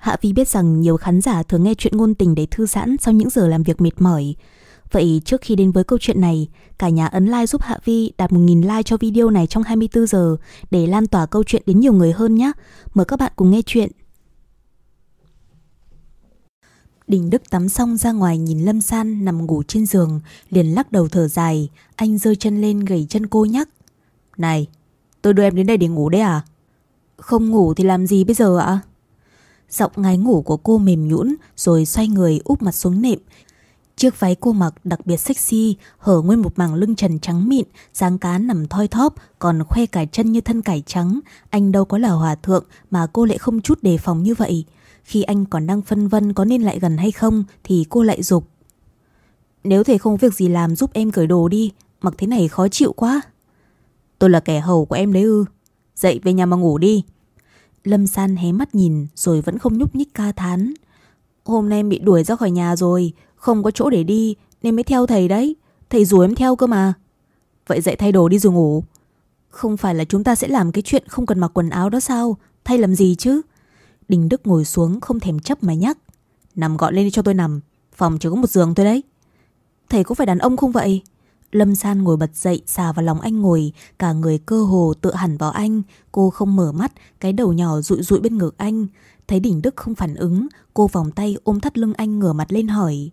Hạ Vi biết rằng nhiều khán giả thường nghe chuyện ngôn tình để thư giãn sau những giờ làm việc mệt mỏi. Vậy trước khi đến với câu chuyện này, cả nhà ấn like giúp Hạ Vi đạt 1.000 like cho video này trong 24 giờ để lan tỏa câu chuyện đến nhiều người hơn nhé. Mời các bạn cùng nghe chuyện. Đình Đức tắm xong ra ngoài nhìn Lâm San nằm ngủ trên giường, liền lắc đầu thở dài, anh rơi chân lên gầy chân cô nhắc. Này, tôi đưa em đến đây để ngủ đấy à? Không ngủ thì làm gì bây giờ ạ? Giọng ngái ngủ của cô mềm nhũn rồi xoay người úp mặt xuống nệm. Chiếc váy cô mặc đặc biệt sexy, hở nguyên một mảng lưng trần trắng mịn, dáng cá nằm thoi thóp, còn khoe cả chân như thân cải trắng. Anh đâu có là hòa thượng mà cô lại không chút đề phòng như vậy. Khi anh còn đang phân vân có nên lại gần hay không thì cô lại dục. Nếu thầy không việc gì làm giúp em cởi đồ đi, mặc thế này khó chịu quá. Tôi là kẻ hầu của em đấy ư. Dậy về nhà mà ngủ đi. Lâm San hé mắt nhìn rồi vẫn không nhúc nhích ca thán. Hôm nay em bị đuổi ra khỏi nhà rồi, không có chỗ để đi nên mới theo thầy đấy. Thầy rủ em theo cơ mà. Vậy dậy thay đồ đi rồi ngủ. Không phải là chúng ta sẽ làm cái chuyện không cần mặc quần áo đó sao? Thay làm gì chứ? Đình Đức ngồi xuống không thèm chấp mà nhắc. Nằm gọn lên đi cho tôi nằm. Phòng chỉ có một giường thôi đấy. Thầy có phải đàn ông không vậy? Lâm San ngồi bật dậy xà vào lòng anh ngồi, cả người cơ hồ tựa hẳn vào anh. Cô không mở mắt, cái đầu nhỏ rụi rụi bên ngực anh. Thấy Đình Đức không phản ứng, cô vòng tay ôm thắt lưng anh ngửa mặt lên hỏi.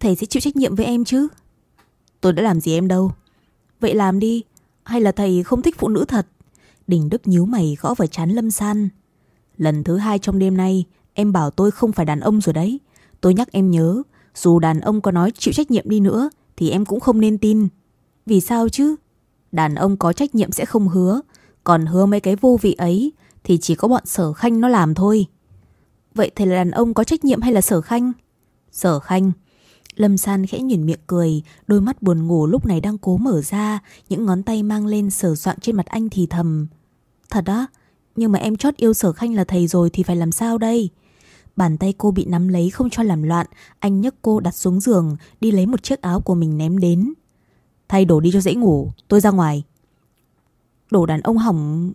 Thầy sẽ chịu trách nhiệm với em chứ? Tôi đã làm gì em đâu. Vậy làm đi, hay là thầy không thích phụ nữ thật? Đình Đức nhíu mày gõ vào chán Lâm San. Lần thứ hai trong đêm nay, em bảo tôi không phải đàn ông rồi đấy. Tôi nhắc em nhớ, dù đàn ông có nói chịu trách nhiệm đi nữa, thì em cũng không nên tin. Vì sao chứ? Đàn ông có trách nhiệm sẽ không hứa, còn hứa mấy cái vô vị ấy thì chỉ có bọn sở khanh nó làm thôi. Vậy thầy là đàn ông có trách nhiệm hay là sở khanh? Sở khanh. Lâm San khẽ nhìn miệng cười, đôi mắt buồn ngủ lúc này đang cố mở ra, những ngón tay mang lên sờ soạn trên mặt anh thì thầm. Thật á, nhưng mà em chót yêu sở khanh là thầy rồi thì phải làm sao đây? Bàn tay cô bị nắm lấy không cho làm loạn, Anh nhấc cô đặt xuống giường, Đi lấy một chiếc áo của mình ném đến. Thay đồ đi cho dễ ngủ, Tôi ra ngoài. Đồ đàn ông hỏng,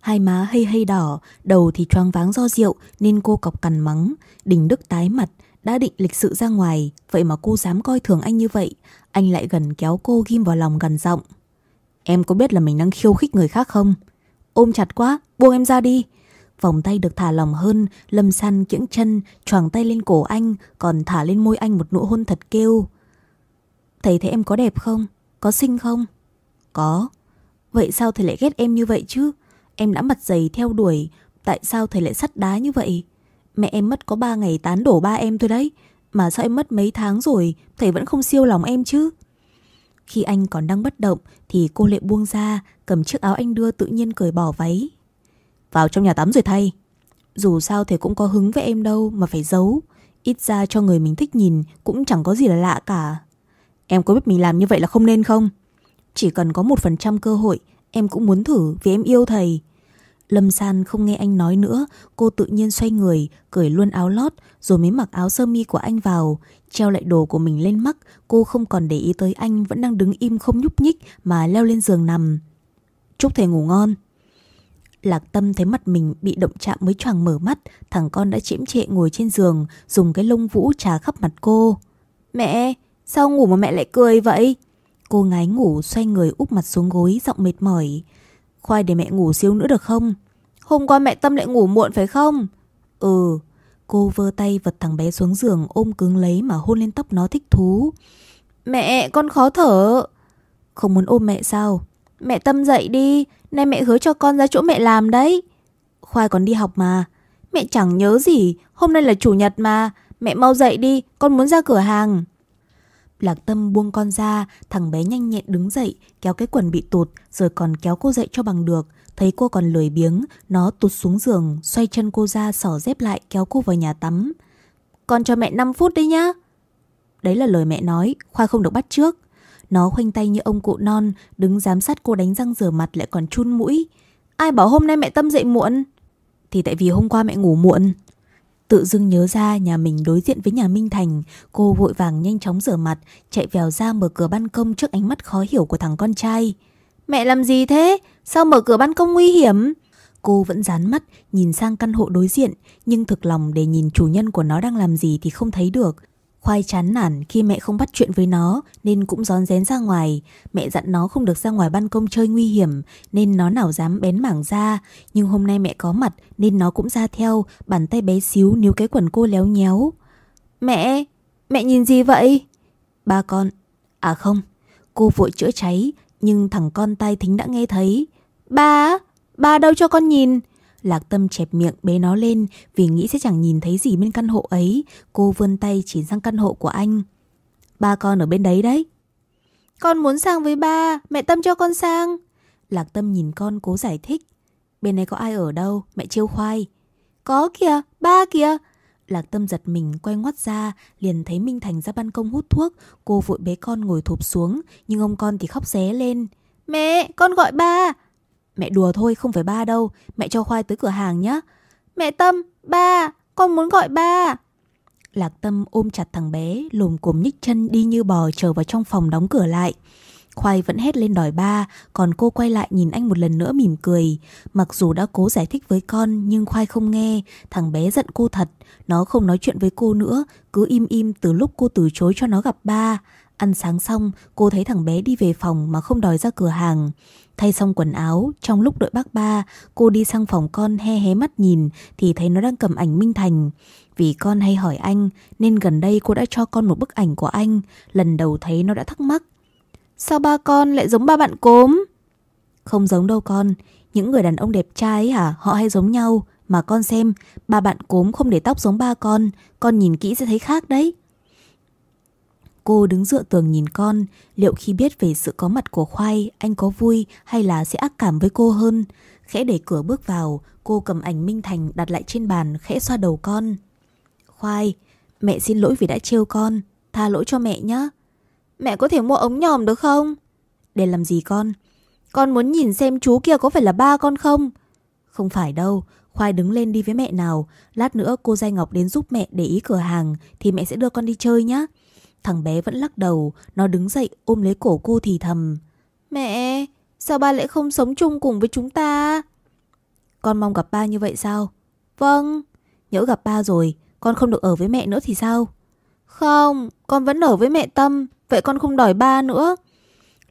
Hai má hay hay đỏ, Đầu thì choáng váng do rượu Nên cô cọc cằn mắng. Đình Đức tái mặt, Đã định lịch sự ra ngoài, Vậy mà cô dám coi thường anh như vậy. Anh lại gần kéo cô ghim vào lòng gần giọng, Em có biết là mình đang khiêu khích người khác không? Ôm chặt quá, Buông em ra đi. Vòng tay được thả lỏng hơn, Lâm San kiễng chân, choàng tay lên cổ anh, còn thả lên môi anh một nụ hôn thật kêu. Thầy thấy em có đẹp không? Có xinh không? Có. Vậy sao thầy lại ghét em như vậy chứ? Em đã mặt dày theo đuổi, tại sao thầy lại sắt đá như vậy? Mẹ em mất có 3 ngày tán đổ ba em thôi đấy. Mà sao em mất mấy tháng rồi, thầy vẫn không siêu lòng em chứ? Khi anh còn đang bất động thì cô lệ buông ra, cầm chiếc áo anh đưa tự nhiên cởi bỏ váy, vào trong nhà tắm rồi thay. Dù sao thì cũng có hứng với em đâu Mà phải giấu. Ít ra cho người mình thích nhìn Cũng chẳng có gì là lạ cả. Em có biết mình làm như vậy là không nên không? Chỉ cần có một phần trăm cơ hội, Em cũng muốn thử vì em yêu thầy. Lâm San không nghe anh nói nữa, Cô tự nhiên xoay người, Cởi luôn áo lót, Rồi mới mặc áo sơ mi của anh vào. Treo lại đồ của mình lên mắt, Cô không còn để ý tới anh, Vẫn đang đứng im không nhúc nhích Mà leo lên giường nằm. Chúc thầy ngủ ngon. Lạc Tâm thấy mặt mình bị động chạm mới choàng mở mắt, thằng con đã chiếm trệ ngồi trên giường, dùng cái lông vũ trà khắp mặt cô. Mẹ, sao ngủ mà mẹ lại cười vậy? Cô ngái ngủ xoay người úp mặt xuống gối giọng mệt mỏi. Khoai để mẹ ngủ xíu nữa được không? Hôm qua mẹ Tâm lại ngủ muộn phải không? Ừ. Cô vơ tay vật thằng bé xuống giường ôm cứng lấy mà hôn lên tóc nó thích thú. Mẹ, con khó thở. Không muốn ôm mẹ sao? Mẹ Tâm dậy đi, Nay mẹ hứa cho con ra chỗ mẹ làm đấy. Khoai còn đi học mà. Mẹ chẳng nhớ gì, hôm nay là chủ nhật mà. Mẹ mau dậy đi, con muốn ra cửa hàng. Lạc Tâm buông con ra, thằng bé nhanh nhẹn đứng dậy, kéo cái quần bị tụt, rồi còn kéo cô dậy cho bằng được. Thấy cô còn lười biếng, nó tụt xuống giường, xoay chân cô ra, sỏ dép lại, kéo cô vào nhà tắm. Con cho mẹ 5 phút đi nhá. Đấy là lời mẹ nói, Khoai không được bắt trước. Nó khoanh tay như ông cụ non, đứng giám sát cô đánh răng rửa mặt lại còn chun mũi. Ai bảo hôm nay mẹ Tâm dậy muộn? Thì tại vì hôm qua mẹ ngủ muộn. Tự dưng nhớ ra nhà mình đối diện với nhà Minh Thành, cô vội vàng nhanh chóng rửa mặt, chạy vèo ra mở cửa ban công trước ánh mắt khó hiểu của thằng con trai. Mẹ làm gì thế? Sao mở cửa ban công nguy hiểm? Cô vẫn dán mắt nhìn sang căn hộ đối diện nhưng thực lòng để nhìn chủ nhân của nó đang làm gì thì không thấy được. Khoai chán nản khi mẹ không bắt chuyện với nó nên cũng rón rén ra ngoài. Mẹ dặn nó không được ra ngoài ban công chơi nguy hiểm nên nó nào dám bén mảng ra. Nhưng hôm nay mẹ có mặt nên nó cũng ra theo, bàn tay bé xíu níu cái quần cô léo nhéo. Mẹ, mẹ nhìn gì vậy? Ba con. À không, cô vội chữa cháy nhưng thằng con tai thính đã nghe thấy. Ba, ba đâu cho con nhìn? Lạc Tâm chẹp miệng bế nó lên vì nghĩ sẽ chẳng nhìn thấy gì bên căn hộ ấy. Cô vươn tay chỉ sang căn hộ của anh. Ba con ở bên đấy đấy. Con muốn sang với ba, mẹ Tâm cho con sang. Lạc Tâm nhìn con cố giải thích. Bên này có ai ở đâu, mẹ chiêu khoai. Có kìa, ba kìa. Lạc Tâm giật mình quay ngoắt ra, liền thấy Minh Thành ra ban công hút thuốc. Cô vội bế con ngồi thụp xuống, nhưng ông con thì khóc ré lên. Mẹ, con gọi ba. Mẹ đùa thôi không phải ba đâu. Mẹ cho Khoai tới cửa hàng nhé Mẹ Tâm, ba, con muốn gọi ba. Lạc Tâm ôm chặt thằng bé lùm cồm nhích chân đi như bò trở vào trong phòng đóng cửa lại. Khoai vẫn hét lên đòi ba Còn cô quay lại nhìn anh một lần nữa mỉm cười. Mặc dù đã cố giải thích với con Nhưng Khoai không nghe. Thằng bé giận cô thật. Nó không nói chuyện với cô nữa Cứ im im từ lúc cô từ chối cho nó gặp ba. Ăn sáng xong, cô thấy thằng bé đi về phòng mà không đòi ra cửa hàng. Thay xong quần áo, trong lúc đợi bác ba, cô đi sang phòng con he hé mắt nhìn thì thấy nó đang cầm ảnh Minh Thành. Vì con hay hỏi anh nên gần đây cô đã cho con một bức ảnh của anh. Lần đầu thấy nó đã thắc mắc. Sao ba con lại giống ba bạn cốm? Không giống đâu con. Những người đàn ông đẹp trai hả? Họ hay giống nhau. Mà con xem, ba bạn cốm không để tóc giống ba con. Con nhìn kỹ sẽ thấy khác đấy. Cô đứng dựa tường nhìn con, liệu khi biết về sự có mặt của Khoai, anh có vui hay là sẽ ác cảm với cô hơn? Khẽ đẩy cửa bước vào, cô cầm ảnh Minh Thành đặt lại trên bàn, khẽ xoa đầu con. Khoai, mẹ xin lỗi vì đã trêu con, tha lỗi cho mẹ nhé. Mẹ có thể mua ống nhòm được không? Để làm gì con? Con muốn nhìn xem chú kia có phải là ba con không? Không phải đâu, Khoai đứng lên đi với mẹ nào. Lát nữa cô Giai Ngọc đến giúp mẹ để ý cửa hàng thì mẹ sẽ đưa con đi chơi nhé. Thằng bé vẫn lắc đầu, nó đứng dậy ôm lấy cổ cô thì thầm. Mẹ, sao ba lại không sống chung cùng với chúng ta? Con mong gặp ba như vậy sao? Vâng, nhỡ gặp ba rồi, con không được ở với mẹ nữa thì sao? Không, con vẫn ở với mẹ Tâm, vậy con không đòi ba nữa.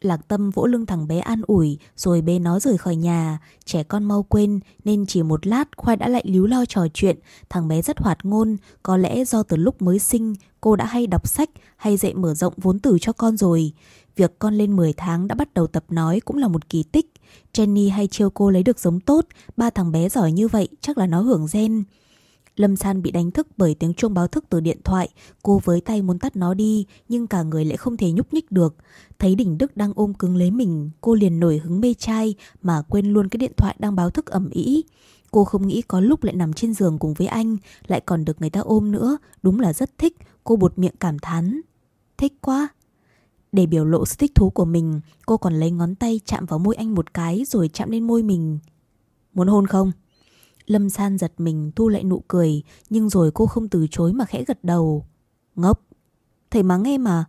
Lạc Tâm vỗ lưng thằng bé an ủi rồi bế nó rời khỏi nhà. Trẻ con mau quên nên chỉ một lát Khoai đã lại líu lo trò chuyện. Thằng bé rất hoạt ngôn, có lẽ do từ lúc mới sinh cô đã hay đọc sách hay dạy mở rộng vốn từ cho con rồi. Việc con lên 10 tháng đã bắt đầu tập nói cũng là một kỳ tích. Jenny hay chiêu cô lấy được giống tốt, ba thằng bé giỏi như vậy chắc là nó hưởng gen. Lâm San bị đánh thức bởi tiếng chuông báo thức từ điện thoại. Cô với tay muốn tắt nó đi, nhưng cả người lại không thể nhúc nhích được. Thấy Đình Đức đang ôm cứng lấy mình, cô liền nổi hứng mê trai mà quên luôn cái điện thoại đang báo thức ẩm ý. Cô không nghĩ có lúc lại nằm trên giường cùng với anh, lại còn được người ta ôm nữa, đúng là rất thích, cô bột miệng cảm thán. Thích quá. Để biểu lộ sự thích thú của mình, cô còn lấy ngón tay chạm vào môi anh một cái rồi chạm lên môi mình. Muốn hôn không? Lâm San giật mình, thu lại nụ cười, Nhưng rồi cô không từ chối mà khẽ gật đầu. Ngốc. Thầy mắng em mà.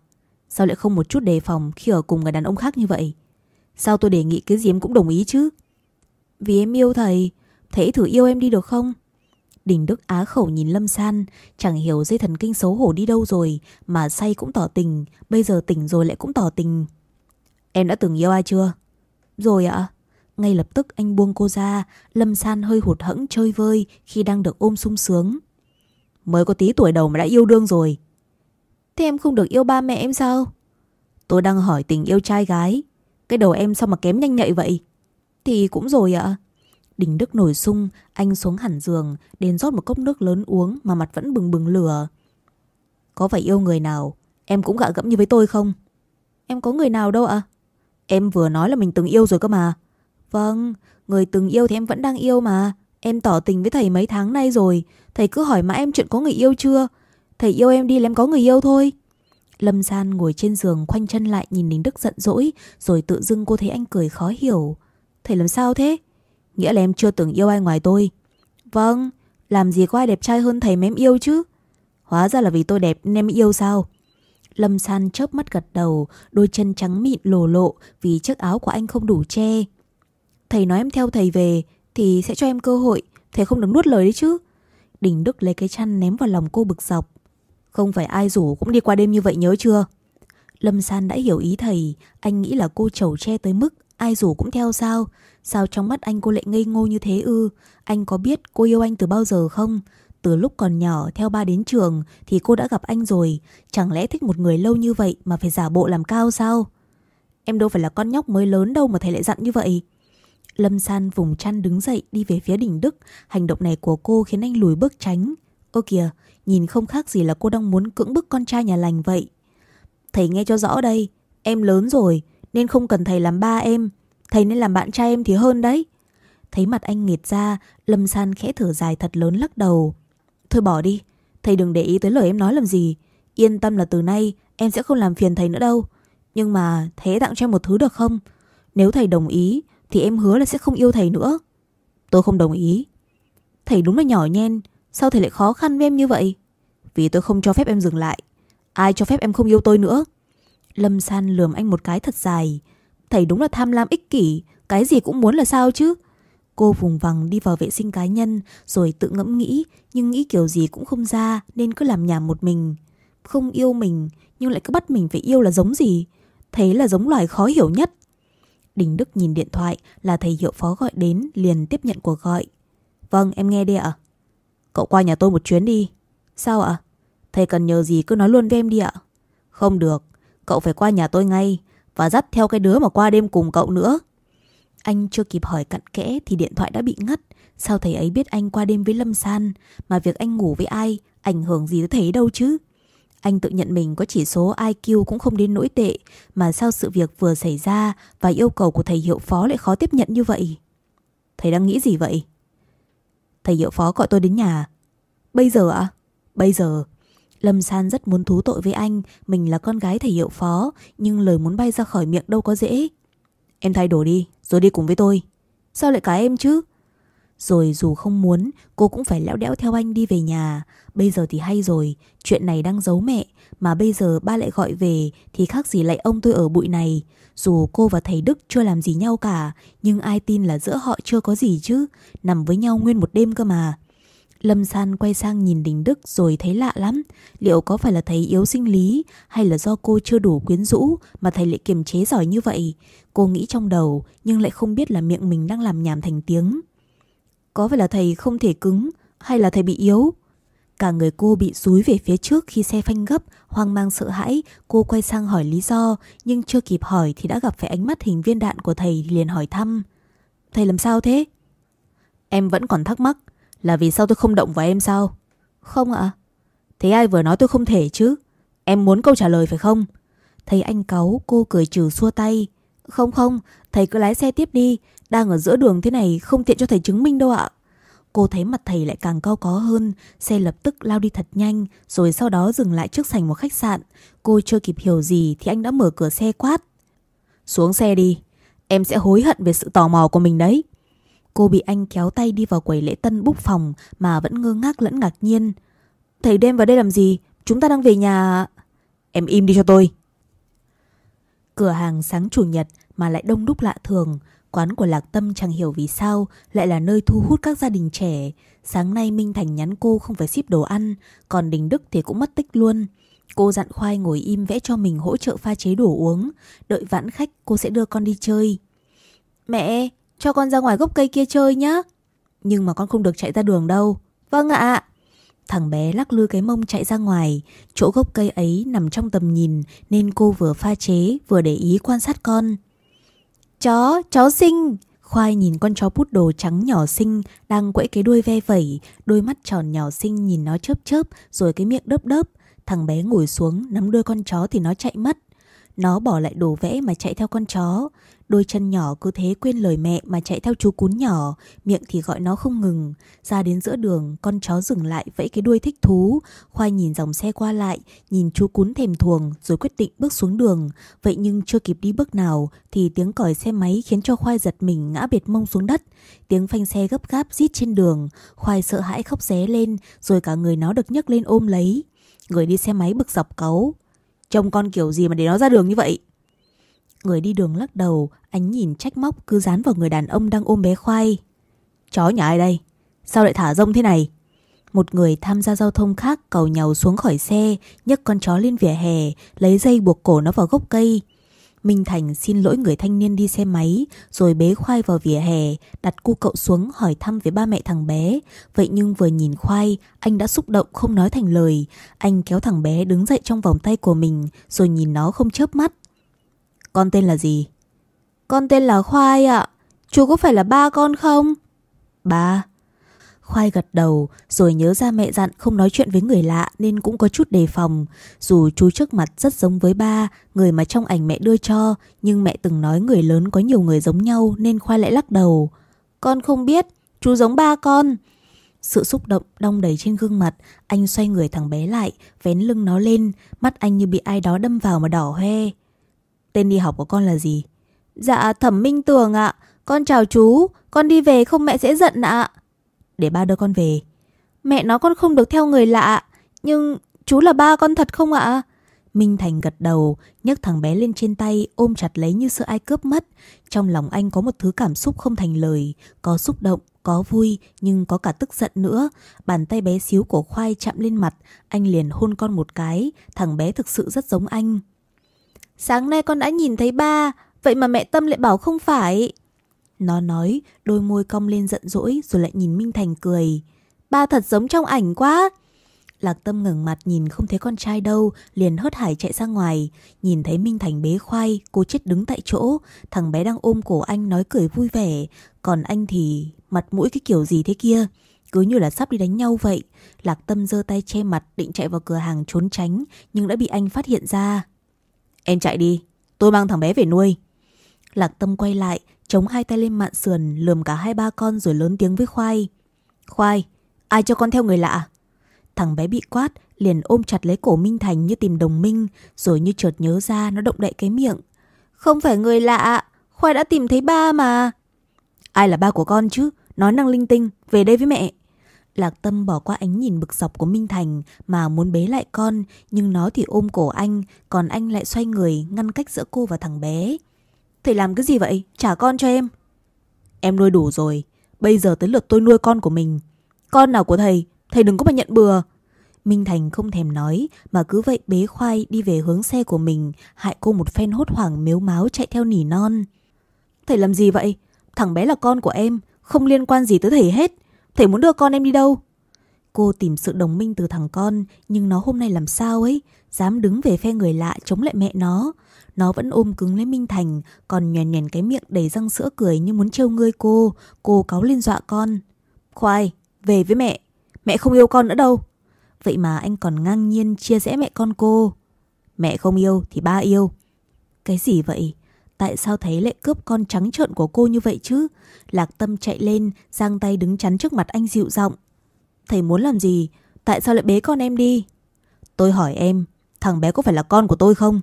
Sao lại không một chút đề phòng khi ở cùng người đàn ông khác như vậy? Sao tôi đề nghị cái gì em cũng đồng ý chứ? Vì em yêu thầy Thầy thử yêu em đi được không? Đình Đức á khẩu nhìn Lâm San, Chẳng hiểu dây thần kinh xấu hổ đi đâu rồi, Mà say cũng tỏ tình, Bây giờ tỉnh rồi lại cũng tỏ tình. Em đã từng yêu ai chưa? Rồi ạ ngay lập tức anh buông cô ra, Lâm San hơi hụt hẫng chơi vơi khi đang được ôm sung sướng. Mới có tí tuổi đầu mà đã yêu đương rồi. Thế em không được yêu ba mẹ em sao? Tôi đang hỏi tình yêu trai gái. Cái đầu em sao mà kém nhanh nhạy vậy? Thì cũng rồi ạ. Đình Đức nổi sung, anh xuống hẳn giường, đến rót một cốc nước lớn uống mà mặt vẫn bừng bừng lửa. Có phải yêu người nào, em cũng gạ gẫm như với tôi không? Em có người nào đâu ạ? Em vừa nói là mình từng yêu rồi cơ mà. Vâng, người từng yêu thì em vẫn đang yêu mà. Em tỏ tình với thầy mấy tháng nay rồi. Thầy cứ hỏi mãi em chuyện có người yêu chưa. Thầy yêu em đi là em có người yêu thôi. Lâm San ngồi trên giường khoanh chân lại nhìn Ninh Đức giận dỗi. Rồi tự dưng cô thấy anh cười khó hiểu. Thầy làm sao thế? Nghĩa là em chưa từng yêu ai ngoài tôi. Vâng, làm gì có ai đẹp trai hơn thầy mà em yêu chứ? Hóa ra là vì tôi đẹp nên em yêu sao? Lâm San chớp mắt gật đầu, đôi chân trắng mịn lồ lộ vì chiếc áo của anh không đủ che. Thầy nói em theo thầy về, Thì sẽ cho em cơ hội. Thầy không được nuốt lời đấy chứ. Đình Đức lấy cái chăn ném vào lòng cô bực dọc. Không phải ai rủ cũng đi qua đêm như vậy nhớ chưa? Lâm San đã hiểu ý thầy. Anh nghĩ là cô chầu che tới mức Ai rủ cũng theo sao? Sao trong mắt anh cô lại ngây ngô như thế ư? Anh có biết cô yêu anh từ bao giờ không? Từ lúc còn nhỏ, theo ba đến trường, Thì cô đã gặp anh rồi. Chẳng lẽ thích một người lâu như vậy Mà phải giả bộ làm cao sao? Em đâu phải là con nhóc mới lớn đâu mà thầy lại dặn như vậy. Lâm San vùng chăn đứng dậy đi về phía đỉnh Đức. Hành động này của cô khiến anh lùi bước tránh. Ô kìa, Nhìn không khác gì là cô đang muốn cưỡng bức con trai nhà lành vậy. Thầy nghe cho rõ đây, Em lớn rồi, Nên không cần thầy làm ba em. Thầy nên làm bạn trai em thì hơn đấy. Thấy mặt anh nghiệt ra, Lâm San khẽ thở dài thật lớn lắc đầu. Thôi bỏ đi, Thầy đừng để ý tới lời em nói làm gì. Yên tâm là từ nay em sẽ không làm phiền thầy nữa đâu. Nhưng mà thế tặng cho em một thứ được không? Nếu thầy đồng ý thì em hứa là sẽ không yêu thầy nữa. Tôi không đồng ý. Thầy đúng là nhỏ nhen, Sao thầy lại khó khăn với em như vậy? Vì tôi không cho phép em dừng lại, Ai cho phép em không yêu tôi nữa? Lâm San lườm anh một cái thật dài. Thầy đúng là tham lam ích kỷ, Cái gì cũng muốn là sao chứ? Cô vùng vằng đi vào vệ sinh cá nhân, Rồi tự ngẫm nghĩ, Nhưng nghĩ kiểu gì cũng không ra, Nên cứ làm nhà một mình. Không yêu mình, Nhưng lại cứ bắt mình phải yêu là giống gì? Thế là giống loài khó hiểu nhất. Đình Đức nhìn điện thoại Là thầy hiệu phó gọi đến Liền tiếp nhận cuộc gọi Vâng em nghe đi ạ Cậu qua nhà tôi một chuyến đi Sao ạ Thầy cần nhờ gì cứ nói luôn với em đi ạ Không được, Cậu phải qua nhà tôi ngay và dắt theo cái đứa mà qua đêm cùng cậu nữa. Anh chưa kịp hỏi cặn kẽ thì điện thoại đã bị ngắt. Sao thầy ấy biết anh qua đêm với Lâm San mà việc anh ngủ với ai ảnh hưởng gì tới thầy đâu chứ? Anh tự nhận mình có chỉ số IQ cũng không đến nỗi tệ, mà sao sự việc vừa xảy ra và yêu cầu của thầy hiệu phó lại khó tiếp nhận như vậy? Thầy đang nghĩ gì vậy? Thầy hiệu phó gọi tôi đến nhà. Bây giờ ạ? À? Bây giờ Lâm San rất muốn thú tội với anh, Mình là con gái thầy hiệu phó, Nhưng lời muốn bay ra khỏi miệng đâu có dễ Em thay đổi đi, Rồi đi cùng với tôi Sao lại cả em chứ rồi dù không muốn, Cô cũng phải lẽo đẽo theo anh đi về nhà Bây giờ thì hay rồi, Chuyện này đang giấu mẹ, Mà bây giờ ba lại gọi về, Thì khác gì lại ông tôi ở bụi này Dù cô và thầy Đức chưa làm gì nhau cả, Nhưng ai tin là giữa họ chưa có gì chứ, Nằm với nhau nguyên một đêm cơ mà Lâm San quay sang nhìn Đình Đức rồi thấy lạ lắm. Liệu có phải là thầy yếu sinh lý, hay là do cô chưa đủ quyến rũ mà thầy lại kiềm chế giỏi như vậy? Cô nghĩ trong đầu, nhưng lại không biết là miệng mình đang làm nhảm thành tiếng. Có phải là thầy không thể cứng hay là thầy bị yếu? Cả người cô bị rúi về phía trước khi xe phanh gấp, hoang mang sợ hãi, cô quay sang hỏi lý do, nhưng chưa kịp hỏi thì đã gặp phải ánh mắt hình viên đạn của thầy liền hỏi thăm. Thầy làm sao thế? Em vẫn còn thắc mắc, là vì sao tôi không động vào em sao? Không ạ. Thế ai vừa nói tôi không thể chứ? Em muốn câu trả lời phải không? thầy anh cáu, cô cười trừ xua tay. Không không, thầy cứ lái xe tiếp đi. Đang ở giữa đường thế này không tiện cho thầy chứng minh đâu ạ. Cô thấy mặt thầy lại càng cao có hơn, xe lập tức lao đi thật nhanh, rồi sau đó dừng lại trước sảnh một khách sạn. Cô chưa kịp hiểu gì thì anh đã mở cửa xe quát. Xuống xe đi, em sẽ hối hận về sự tò mò của mình đấy. Cô bị anh kéo tay đi vào quầy lễ tân búc phòng mà vẫn ngơ ngác lẫn ngạc nhiên. Thầy đem vào đây làm gì? Chúng ta đang về nhà... Em im đi cho tôi. Cửa hàng sáng chủ nhật mà lại đông đúc lạ thường. Quán của Lạc Tâm chẳng hiểu vì sao lại là nơi thu hút các gia đình trẻ. Sáng nay Minh Thành nhắn cô không phải ship đồ ăn, còn Đình Đức thì cũng mất tích luôn. Cô dặn Khoai ngồi im vẽ cho mình hỗ trợ pha chế đồ uống. Đợi vãn khách cô sẽ đưa con đi chơi. Mẹ, cho con ra ngoài gốc cây kia chơi nhá. Nhưng mà con không được chạy ra đường đâu. Vâng ạ. Thằng bé lắc lư cái mông chạy ra ngoài. Chỗ gốc cây ấy nằm trong tầm nhìn nên cô vừa pha chế vừa để ý quan sát con. Chó, chó xinh. Khoai nhìn con chó bút đồ trắng nhỏ xinh đang quẫy cái đuôi ve vẩy, đôi mắt tròn nhỏ xinh nhìn nó chớp chớp rồi cái miệng đớp đớp. Thằng bé ngồi xuống nắm đuôi con chó thì nó chạy mất. Nó bỏ lại đồ vẽ mà chạy theo con chó. Đôi chân nhỏ cứ thế quên lời mẹ mà chạy theo chú cún nhỏ, miệng thì gọi nó không ngừng. Ra đến giữa đường, con chó dừng lại vẫy cái đuôi thích thú. Khoai nhìn dòng xe qua lại, nhìn chú cún thèm thuồng rồi quyết định bước xuống đường. Vậy nhưng chưa kịp đi bước nào thì tiếng còi xe máy khiến cho Khoai giật mình ngã bệt mông xuống đất. Tiếng phanh xe gấp gáp rít trên đường. Khoai sợ hãi khóc ré lên rồi cả người nó được nhấc lên ôm lấy. Người đi xe máy bực dọc cáu. Trông con kiểu gì mà để nó ra đường như vậy? Người đi đường lắc đầu, ánh nhìn trách móc cứ dán vào người đàn ông đang ôm bé khoai. Chó nhà ai đây? Sao lại thả rông thế này? Một người tham gia giao thông khác cầu nhau xuống khỏi xe, nhấc con chó lên vỉa hè, lấy dây buộc cổ nó vào gốc cây. Minh Thành xin lỗi người thanh niên đi xe máy, rồi bế Khoai vào vỉa hè, đặt cu cậu xuống hỏi thăm với ba mẹ thằng bé. Vậy nhưng vừa nhìn Khoai, anh đã xúc động không nói thành lời. Anh kéo thằng bé đứng dậy trong vòng tay của mình, rồi nhìn nó không chớp mắt. Con tên là gì? Con tên là Khoai ạ. Chú có phải là ba con không? Ba. Khoai gật đầu rồi nhớ ra mẹ dặn không nói chuyện với người lạ nên cũng có chút đề phòng. Dù chú trước mặt rất giống với ba, người mà trong ảnh mẹ đưa cho, nhưng mẹ từng nói người lớn có nhiều người giống nhau nên Khoai lại lắc đầu. Con không biết, chú giống ba con. Sự xúc động đong đầy trên gương mặt, anh xoay người thằng bé lại, vén lưng nó lên, mắt anh như bị ai đó đâm vào mà đỏ hoe. Tên đi học của con là gì? Dạ Thẩm Minh Tường ạ, con chào chú, con đi về không mẹ sẽ giận ạ để ba đưa con về. Mẹ nói con không được theo người lạ, nhưng chú là ba con thật không ạ? Minh Thành gật đầu, nhấc thằng bé lên trên tay, ôm chặt lấy như sợ ai cướp mất. Trong lòng anh có một thứ cảm xúc không thành lời, có xúc động, có vui, nhưng có cả tức giận nữa. Bàn tay bé xíu của khoai chạm lên mặt, anh liền hôn con một cái, thằng bé thực sự rất giống anh. Sáng nay con đã nhìn thấy ba, vậy mà mẹ Tâm lại bảo không phải. Nó nói, đôi môi cong lên giận dỗi rồi lại nhìn Minh Thành cười. Ba thật giống trong ảnh quá. Lạc Tâm ngẩng mặt nhìn không thấy con trai đâu, liền hớt hải chạy ra ngoài. Nhìn thấy Minh Thành bế khoai, cô chết đứng tại chỗ. Thằng bé đang ôm cổ anh nói cười vui vẻ. Còn anh thì mặt mũi cái kiểu gì thế kia. Cứ như là sắp đi đánh nhau vậy. Lạc Tâm giơ tay che mặt định chạy vào cửa hàng trốn tránh, nhưng đã bị anh phát hiện ra. Em chạy đi, tôi mang thằng bé về nuôi. Lạc Tâm quay lại, chống hai tay lên mạn sườn, lườm cả hai ba con rồi lớn tiếng với Khoai. Khoai, ai cho con theo người lạ? Thằng bé bị quát, liền ôm chặt lấy cổ Minh Thành như tìm đồng minh, rồi như chợt nhớ ra nó động đậy cái miệng. Không phải người lạ, Khoai đã tìm thấy ba mà. Ai là ba của con chứ? Nói năng linh tinh, về đây với mẹ. Lạc Tâm bỏ qua ánh nhìn bực dọc của Minh Thành mà muốn bế lại con, nhưng nó thì ôm cổ anh, còn anh lại xoay người ngăn cách giữa cô và thằng bé. Thầy làm cái gì vậy? Trả con cho em. Em nuôi đủ rồi. Bây giờ tới lượt tôi nuôi con của mình. Con nào của thầy? Thầy đừng có mà nhận bừa. Minh Thành không thèm nói mà cứ vậy bế khoai đi về hướng xe của mình hại cô một phen hốt hoảng miếu máu chạy theo nỉ non. Thầy làm gì vậy? Thằng bé là con của em, không liên quan gì tới thầy hết. Thầy muốn đưa con em đi đâu? Cô tìm sự đồng minh từ thằng con nhưng nó hôm nay làm sao ấy, dám đứng về phe người lạ chống lại mẹ nó. Nó vẫn ôm cứng lấy Minh Thành, còn nhoèn nhoèn cái miệng đầy răng sữa cười như muốn trêu ngươi cô. Cô cáu lên dọa con. Khoai, về với mẹ. Mẹ không yêu con nữa đâu. Vậy mà anh còn ngang nhiên chia rẽ mẹ con cô. Mẹ không yêu thì ba yêu. Cái gì vậy? Tại sao thấy lại cướp con trắng trợn của cô như vậy chứ? Lạc tâm chạy lên, giang tay đứng chắn trước mặt anh dịu giọng. Thầy muốn làm gì? Tại sao lại bế con em đi? Tôi hỏi em, thằng bé có phải là con của tôi không?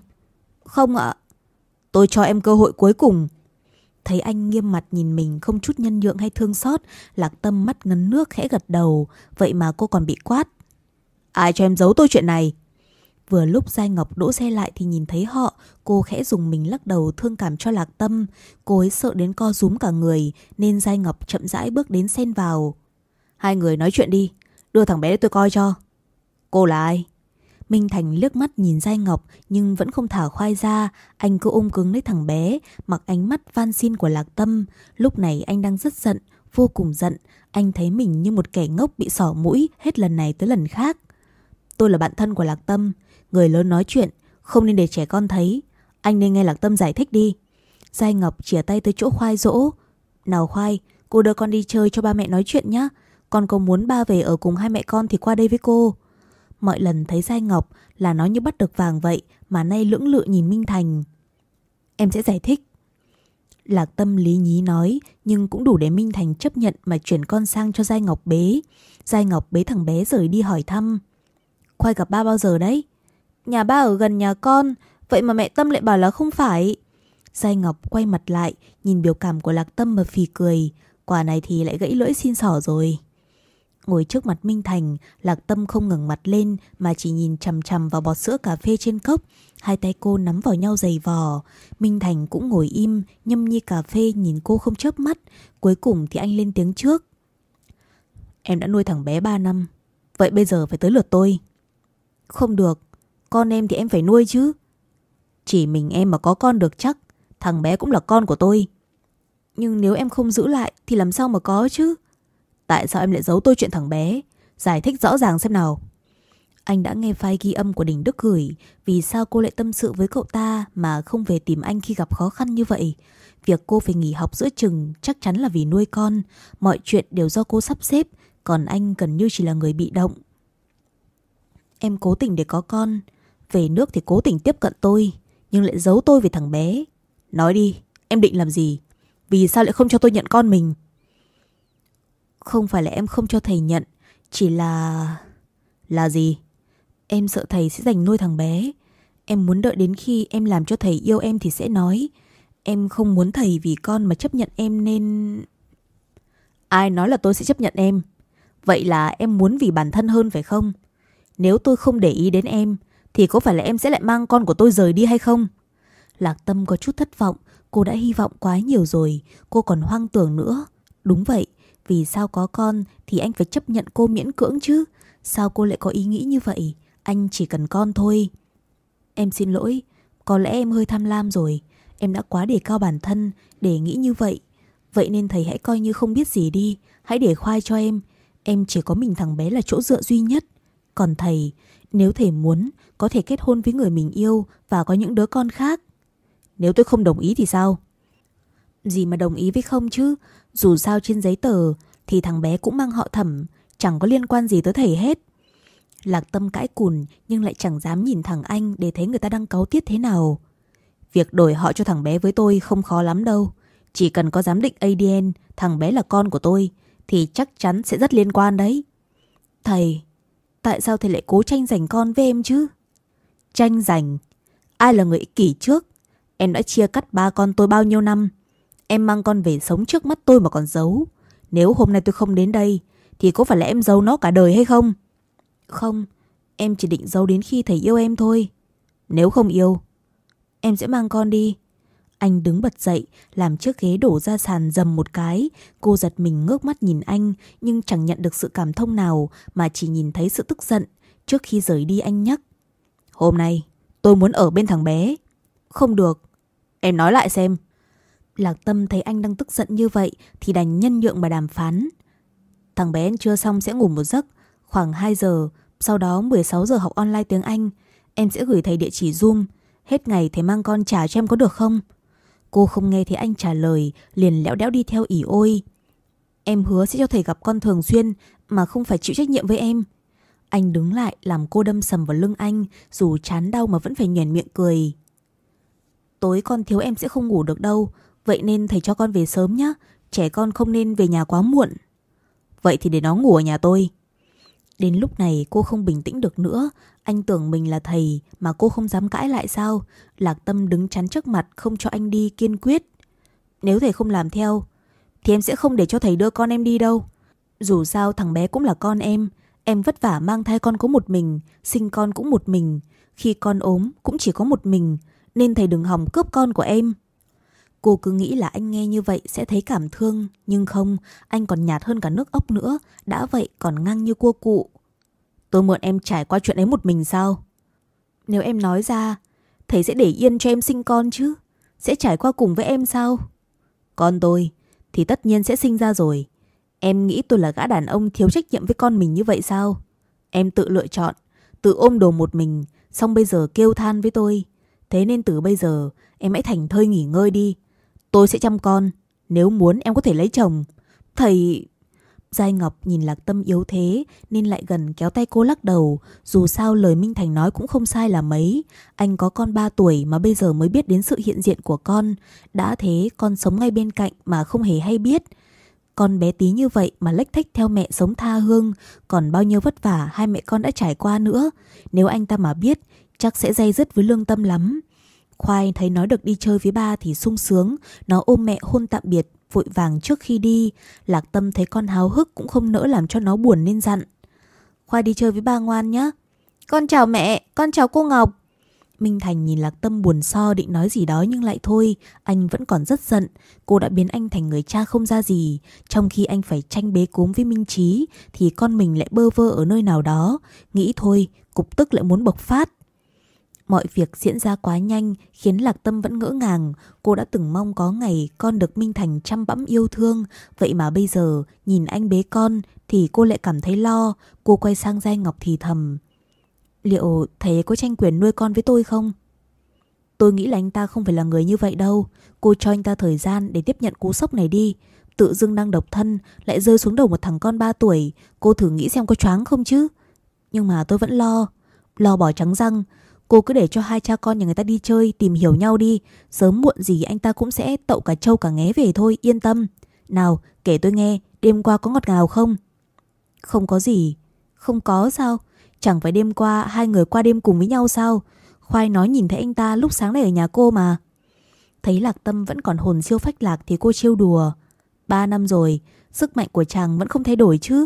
Không ạ. Tôi cho em cơ hội cuối cùng. Thấy anh nghiêm mặt nhìn mình không chút nhân nhượng hay thương xót, lạc tâm mắt ngấn nước khẽ gật đầu, vậy mà cô còn bị quát. Ai cho em giấu tôi chuyện này? Vừa lúc Giai Ngọc đỗ xe lại thì nhìn thấy họ, cô khẽ dùng mình lắc đầu thương cảm cho Lạc Tâm. Cô ấy sợ đến co rúm cả người, nên Giai Ngọc chậm rãi bước đến xen vào. Hai người nói chuyện đi, đưa thằng bé để tôi coi cho. Cô là ai? Minh Thành liếc mắt nhìn Giai Ngọc nhưng vẫn không thả khoai ra, anh cứ ôm cứng lấy thằng bé, mặc ánh mắt van xin của Lạc Tâm. Lúc này anh đang rất giận, vô cùng giận, anh thấy mình như một kẻ ngốc bị sỏ mũi hết lần này tới lần khác. Tôi là bạn thân của Lạc Tâm, người lớn nói chuyện, không nên để trẻ con thấy. Anh nên nghe Lạc Tâm giải thích đi. Giai Ngọc chìa tay tới chỗ khoai dỗ. Nào khoai, cô đưa con đi chơi cho ba mẹ nói chuyện nhé. Con có muốn ba về ở cùng hai mẹ con thì qua đây với cô. Mọi lần thấy Giai Ngọc là nó như bắt được vàng vậy mà nay lưỡng lự nhìn Minh Thành. Em sẽ giải thích. Lạc tâm lý nhí nói nhưng cũng đủ để Minh Thành chấp nhận mà chuyển con sang cho Giai Ngọc bế. Giai Ngọc bế thằng bé rời đi hỏi thăm. Khoai gặp ba bao giờ đấy? Nhà ba ở gần nhà con, vậy mà mẹ Tâm lại bảo là không phải. Giai Ngọc quay mặt lại, nhìn biểu cảm của Lạc Tâm mà phì cười. Quả này thì lại gãy lưỡi xin sỏ rồi. Ngồi trước mặt Minh Thành, Lạc Tâm không ngẩng mặt lên mà chỉ nhìn chằm chằm vào bọt sữa cà phê trên cốc. Hai tay cô nắm vào nhau dày vò. Minh Thành cũng ngồi im, nhâm nhi cà phê nhìn cô không chớp mắt. Cuối cùng thì anh lên tiếng trước. Em đã nuôi thằng bé 3 năm Vậy bây giờ phải tới lượt tôi Không được Con em thì em phải nuôi chứ Chỉ mình em mà có con được chắc Thằng bé cũng là con của tôi Nhưng nếu em không giữ lại Thì làm sao mà có chứ Tại sao em lại giấu tôi chuyện thằng bé? Giải thích rõ ràng xem nào. Anh đã nghe file ghi âm của Đình Đức gửi Vì sao cô lại tâm sự với cậu ta Mà không về tìm anh khi gặp khó khăn như vậy? Việc cô phải nghỉ học giữa chừng Chắc chắn là vì nuôi con. Mọi chuyện đều do cô sắp xếp Còn anh gần như chỉ là người bị động. Em cố tình để có con. Về nước thì cố tình tiếp cận tôi Nhưng lại giấu tôi về thằng bé. Nói đi, em định làm gì? Vì sao lại không cho tôi nhận con mình? Không phải là em không cho thầy nhận, Chỉ là... Là gì? Em sợ thầy sẽ giành nuôi thằng bé. Em muốn đợi đến khi em làm cho thầy yêu em thì sẽ nói. Em không muốn thầy vì con mà chấp nhận em nên... Ai nói là tôi sẽ chấp nhận em. Vậy là em muốn vì bản thân hơn phải không? Nếu tôi không để ý đến em, Thì có phải là em sẽ lại mang con của tôi rời đi hay không? Lạc Tâm có chút thất vọng. Cô đã hy vọng quá nhiều rồi. Cô còn hoang tưởng nữa. Đúng vậy. Vì sao có con Thì anh phải chấp nhận cô miễn cưỡng chứ? Sao cô lại có ý nghĩ như vậy? Anh chỉ cần con thôi. Em xin lỗi, Có lẽ em hơi tham lam rồi. Em đã quá đề cao bản thân Để nghĩ như vậy. Vậy nên thầy hãy coi như không biết gì đi. Hãy để khoai cho em. Em chỉ có mình thằng bé là chỗ dựa duy nhất. Còn thầy, Nếu thầy muốn, Có thể kết hôn với người mình yêu Và có những đứa con khác. Nếu tôi không đồng ý thì sao? Gì mà đồng ý với không chứ? Dù sao trên giấy tờ Thì thằng bé cũng mang họ thẩm, Chẳng có liên quan gì tới thầy hết. Lạc tâm cãi cùn Nhưng lại chẳng dám nhìn thằng anh Để thấy người ta đang cáu tiết thế nào. Việc đổi họ cho thằng bé với tôi không khó lắm đâu. Chỉ cần có giám định ADN Thằng bé là con của tôi, Thì chắc chắn sẽ rất liên quan đấy. Thầy, Tại sao thầy lại cố tranh giành con với em chứ? Tranh giành? Ai là người ích kỷ trước? Em đã chia cắt ba con tôi bao nhiêu năm? Em mang con về sống trước mắt tôi mà còn giấu. Nếu hôm nay tôi không đến đây, Thì có phải là em giấu nó cả đời hay không? Không, Em chỉ định giấu đến khi thầy yêu em thôi. Nếu không yêu, Em sẽ mang con đi. Anh đứng bật dậy, Làm chiếc ghế đổ ra sàn dầm một cái. Cô giật mình ngước mắt nhìn anh, Nhưng chẳng nhận được sự cảm thông nào, Mà chỉ nhìn thấy sự tức giận Trước khi rời đi anh nhắc. Hôm nay, tôi muốn ở bên thằng bé. Không được, Em nói lại xem. Lạc Tâm thấy anh đang tức giận như vậy Thì đành nhân nhượng mà đàm phán. Thằng bé chưa xong sẽ ngủ một giấc. Khoảng 2 giờ, Sau đó 16 giờ học online tiếng Anh, Em sẽ gửi thầy địa chỉ Zoom, Hết ngày thầy mang con trả cho em có được không? Cô không nghe thấy anh trả lời, Liền lẽo đẽo đi theo ỉ ôi. Em hứa sẽ cho thầy gặp con thường xuyên Mà không phải chịu trách nhiệm với em. Anh đứng lại làm cô đâm sầm vào lưng anh, Dù chán đau mà vẫn phải nhoẻn miệng cười. Tối con thiếu em sẽ không ngủ được đâu Vậy nên thầy cho con về sớm nhé Trẻ con không nên về nhà quá muộn. Vậy thì để nó ngủ ở nhà tôi. Đến lúc này cô không bình tĩnh được nữa. Anh tưởng mình là thầy Mà cô không dám cãi lại sao? Lạc tâm đứng chắn trước mặt, không cho anh đi kiên quyết. Nếu thầy không làm theo, Thì em sẽ không để cho thầy đưa con em đi đâu. Dù sao thằng bé cũng là con em. Em vất vả mang thai con có một mình, Sinh con cũng một mình. Khi con ốm cũng chỉ có một mình, Nên thầy đừng hòng cướp con của em. Cô cứ nghĩ là anh nghe như vậy sẽ thấy cảm thương, nhưng không, anh còn nhạt hơn cả nước ốc nữa, đã vậy còn ngang như cua cụ. Tôi mượn em trải qua chuyện ấy một mình sao? Nếu em nói ra, thầy sẽ để yên cho em sinh con chứ? Sẽ trải qua cùng với em sao? Con tôi thì tất nhiên sẽ sinh ra rồi. Em nghĩ tôi là gã đàn ông thiếu trách nhiệm với con mình như vậy sao? Em tự lựa chọn, tự ôm đồ một mình, xong bây giờ kêu than với tôi. Thế nên từ bây giờ em hãy thành thơi nghỉ ngơi đi. Tôi sẽ chăm con. Nếu muốn em có thể lấy chồng. Thầy... Giai Ngọc nhìn Lạc Tâm yếu thế, nên lại gần kéo tay cô lắc đầu. Dù sao lời Minh Thành nói cũng không sai là mấy. Anh có con 3 tuổi mà bây giờ mới biết đến sự hiện diện của con. Đã thế, con sống ngay bên cạnh mà không hề hay biết. Con bé tí như vậy mà lách thách theo mẹ sống tha hương. Còn bao nhiêu vất vả hai mẹ con đã trải qua nữa. Nếu anh ta mà biết, chắc sẽ dây dứt với lương tâm lắm. Khoai thấy nói được đi chơi với ba thì sung sướng, nó ôm mẹ hôn tạm biệt, vội vàng trước khi đi. Lạc tâm thấy con háo hức cũng không nỡ làm cho nó buồn nên dặn. Khoai đi chơi với ba ngoan nhé. Con chào mẹ, con chào cô Ngọc. Minh Thành nhìn Lạc Tâm buồn so định nói gì đó nhưng lại thôi, anh vẫn còn rất giận. Cô đã biến anh thành người cha không ra gì, trong khi anh phải tranh bế cốm với Minh Trí thì con mình lại bơ vơ ở nơi nào đó. Nghĩ thôi, cục tức lại muốn bộc phát. Mọi việc diễn ra quá nhanh khiến Lạc Tâm vẫn ngỡ ngàng. Cô đã từng mong có ngày con được Minh Thành chăm bẵm yêu thương. Vậy mà bây giờ, nhìn anh bế con thì cô lại cảm thấy lo. Cô quay sang Giai Ngọc thì thầm. Liệu thầy có tranh quyền nuôi con với tôi không? Tôi nghĩ là anh ta không phải là người như vậy đâu. Cô cho anh ta thời gian để tiếp nhận cú sốc này đi. Tự dưng đang độc thân, lại rơi xuống đầu một thằng con 3 tuổi. Cô thử nghĩ xem có choáng không chứ? Nhưng mà tôi vẫn lo. Lo bỏ trắng răng. Cô cứ để cho hai cha con nhà người ta đi chơi, Tìm hiểu nhau đi. Sớm muộn gì anh ta cũng sẽ tậu cả trâu cả nghé về thôi, Yên tâm. Nào, kể tôi nghe, Đêm qua có ngọt ngào không? Không có gì. Không có sao. Chẳng phải đêm qua hai người qua đêm cùng với nhau sao? Khoai nói nhìn thấy anh ta lúc sáng nay ở nhà cô mà. Thấy Lạc Tâm vẫn còn hồn siêu phách lạc thì cô trêu đùa. Ba năm rồi, Sức mạnh của chàng vẫn không thay đổi chứ.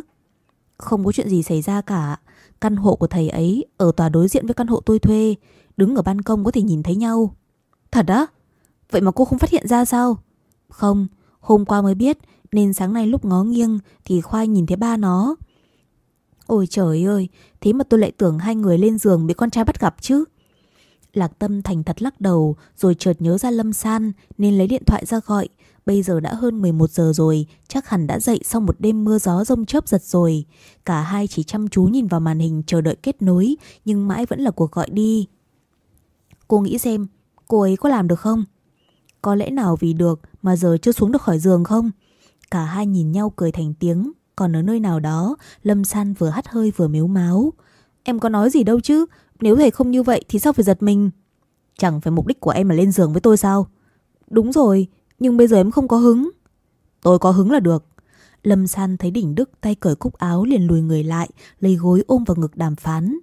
Không có chuyện gì xảy ra cả. Căn hộ của thầy ấy ở tòa đối diện với căn hộ tôi thuê, đứng ở ban công có thể nhìn thấy nhau. Thật á? Vậy mà cô không phát hiện ra sao? Không, hôm qua mới biết nên sáng nay lúc ngó nghiêng thì Khoai nhìn thấy ba nó. Ôi trời ơi, thế mà tôi lại tưởng hai người lên giường bị con trai bắt gặp chứ. Lạc Tâm thành thật lắc đầu rồi chợt nhớ ra Lâm San nên lấy điện thoại ra gọi. Bây giờ đã hơn 11 giờ rồi, chắc hẳn đã dậy sau một đêm mưa gió rông chớp giật rồi. Cả hai chỉ chăm chú nhìn vào màn hình chờ đợi kết nối, nhưng mãi vẫn là cuộc gọi đi. Cô nghĩ xem, cô ấy có làm được không? Có lẽ nào vì được mà giờ chưa xuống được khỏi giường không? Cả hai nhìn nhau cười thành tiếng, còn ở nơi nào đó, Lâm San vừa hắt hơi vừa miếu máu. Em có nói gì đâu chứ, nếu thầy không như vậy thì sao phải giật mình? Chẳng phải mục đích của em là lên giường với tôi sao? Đúng rồi, nhưng bây giờ em không có hứng. Tôi có hứng là được. Lâm San thấy đỉnh Đức tay cởi cúc áo liền lùi người lại, lấy gối ôm vào ngực đàm phán.